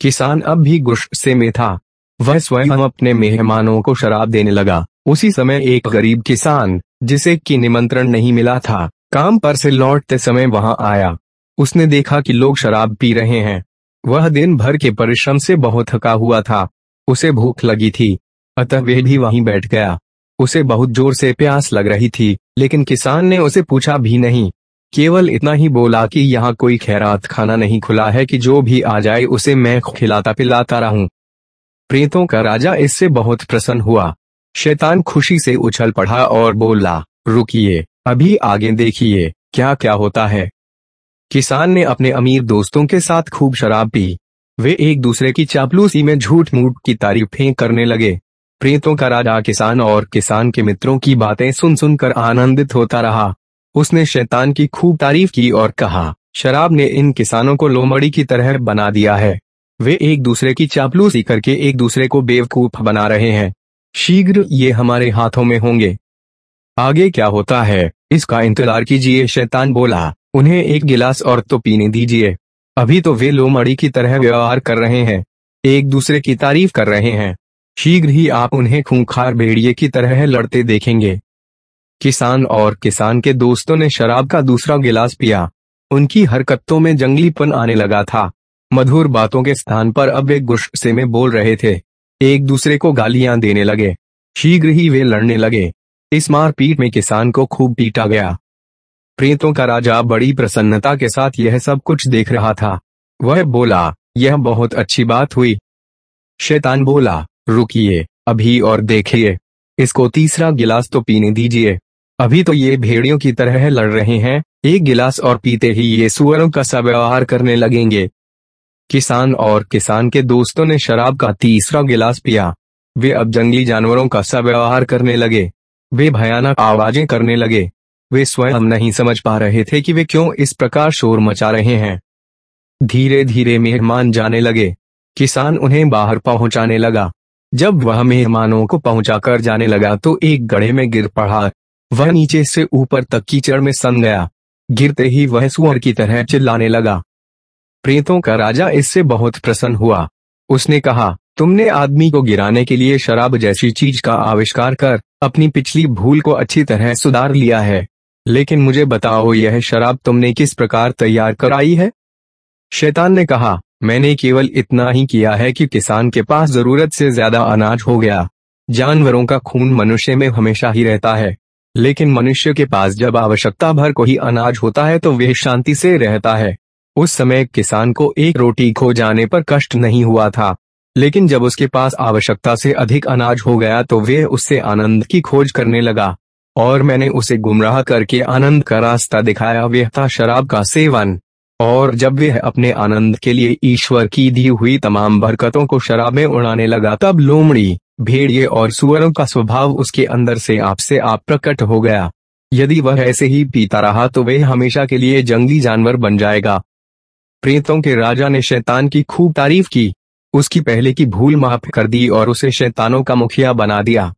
किसान अब भी गुस्से में था। वह स्वयं अपने मेहमानों को शराब देने लगा। उसी समय एक गरीब किसान, जिसे की निमंत्रण नहीं मिला था, काम पर से लौटते समय वहाँ आया। उसने देखा कि लोग शराब पी रहे हैं। वह दिन भर के परिश्रम से बहुत थका हुआ था। उसे भूख लगी थी। अतः वह भी वहीं बैठ गया। उसे बहुत ज़ोर से प्यास लग रही थी, लेकिन किसान ने उसे पूछा भी नहीं। केवल इतना ही बोला कि यहाँ कोई खैरात खाना नहीं खुला है कि जो भी आ जाए उसे मैं खिलाता पिलाता रहूँ। प्रेतों का राजा इससे बहुत प्रसन्न हुआ। शैतान खुशी से उछल पड़ा और बोला, रुकिए, अभी आगे देखिए क्या क्या होता है? किसान ने अपने अमीर दोस्तों के साथ खूब शराब पी। वे एक दूसरे की चापलूसी में झूठ मूठ की तारीफें करने लगे। प्रेतों का राजा किसान और किसान के मित्रों की बातें सुन सुनकर आनंदित होता रहा। उसने शैतान की खूब तारीफ़ की और कहा, शराब ने इन किसानों को लोमड़ी की तरह बना दिया है। वे एक दूसरे की चापलूसी करके एक दूसरे को बेवकूफ़ बना रहे हैं। शीघ्र ये हमारे हाथों में होंगे। आगे क्या होता है? इसका इंतज़ार कीजिए, शैतान बोला। उन्हें एक गिलास और तो पीने दीजिए। अभी तो वे लोमड़ी की तरह व्यवहार कर रहे हैं। एक दूसरे की तारीफ़ कर रहे हैं। शीघ्र ही आप उन्हें खूंखार भेड़िए की तरह लड़ते देखेंगे। किसान और किसान के दोस्तों ने शराब का दूसरा गिलास पिया। उनकी हरकतों में जंगलीपन आने लगा था। मधुर बातों के स्थान पर अब वे गुस्से में बोल रहे थे। एक दूसरे को गालियाँ देने लगे। शीघ्र ही वे लड़ने लगे। इस मारपीट में किसान को खूब पीटा गया। प्रेतों का राजा बड़ी प्रसन्नता के साथ यह सब कुछ देख रहा था। वह बोला, यह बहुत अच्छी बात हुई। शैतान बोला, रुकिए, अभी और देखिए। इसको तीसरा गिलास तो पीने दीजिए। अभी तो ये भेड़ियों की तरह लड़ रहे हैं। एक गिलास और पीते ही ये सुअरों का सा व्यवहार करने लगेंगे। किसान और किसान के दोस्तों ने शराब का तीसरा गिलास पिया। वे अब जंगली जानवरों का सा व्यवहार करने लगे। वे भयानक आवाज़ें करने लगे। वे स्वयं नहीं समझ पा रहे थे कि वे क्यों इस प्रकार शोर मचा रहे हैं। धीरे धीरे मेहमान जाने लगे। किसान उन्हें बाहर पहुँचाने लगा। जब वह मेहमानों को पहुंचाकर जाने लगा तो एक गड्ढे में गिर पड़ा। वह नीचे से ऊपर तक कीचड़ में सन गया। गिरते ही वह सुअर की तरह चिल्लाने लगा। प्रेतों का राजा इससे बहुत प्रसन्न हुआ। उसने कहा, तुमने आदमी को गिराने के लिए शराब जैसी चीज़ का आविष्कार कर अपनी पिछली भूल को अच्छी तरह सुधार लिया है। लेकिन मुझे बताओ, यह शराब तुमने किस प्रकार तैयार कराई है? शैतान ने कहा, मैंने केवल इतना ही किया है कि किसान के पास ज़रूरत से ज़्यादा अनाज हो गया। जानवरों का खून मनुष्य में हमेशा ही रहता है। लेकिन मनुष्य के पास जब आवश्यकता भर को ही अनाज होता है तो वह शांति से रहता है। उस समय किसान को एक रोटी खो जाने पर कष्ट नहीं हुआ था। लेकिन जब उसके पास आवश्यकता से अधिक अनाज हो गया तो वह उससे आनंद की खोज करने लगा। और मैंने उसे गुमराह करके आनंद का रास्ता दिखाया, वह था शराब का सेवन। और जब वह अपने आनंद के लिए ईश्वर की दी हुई तमाम बरकतों को शराब में उड़ाने लगा, तब लोमड़ी, भेड़िए और सुअरों का स्वभाव उसके अंदर से आपसे आप प्रकट हो गया। यदि वह ऐसे ही पीता रहा तो वह हमेशा के लिए जंगली जानवर बन जाएगा। प्रेतों के राजा ने शैतान की खूब तारीफ़ की। उसकी पहले की भूल माफ़ कर दी और उसे शैतानों का मुखिया बना दिया।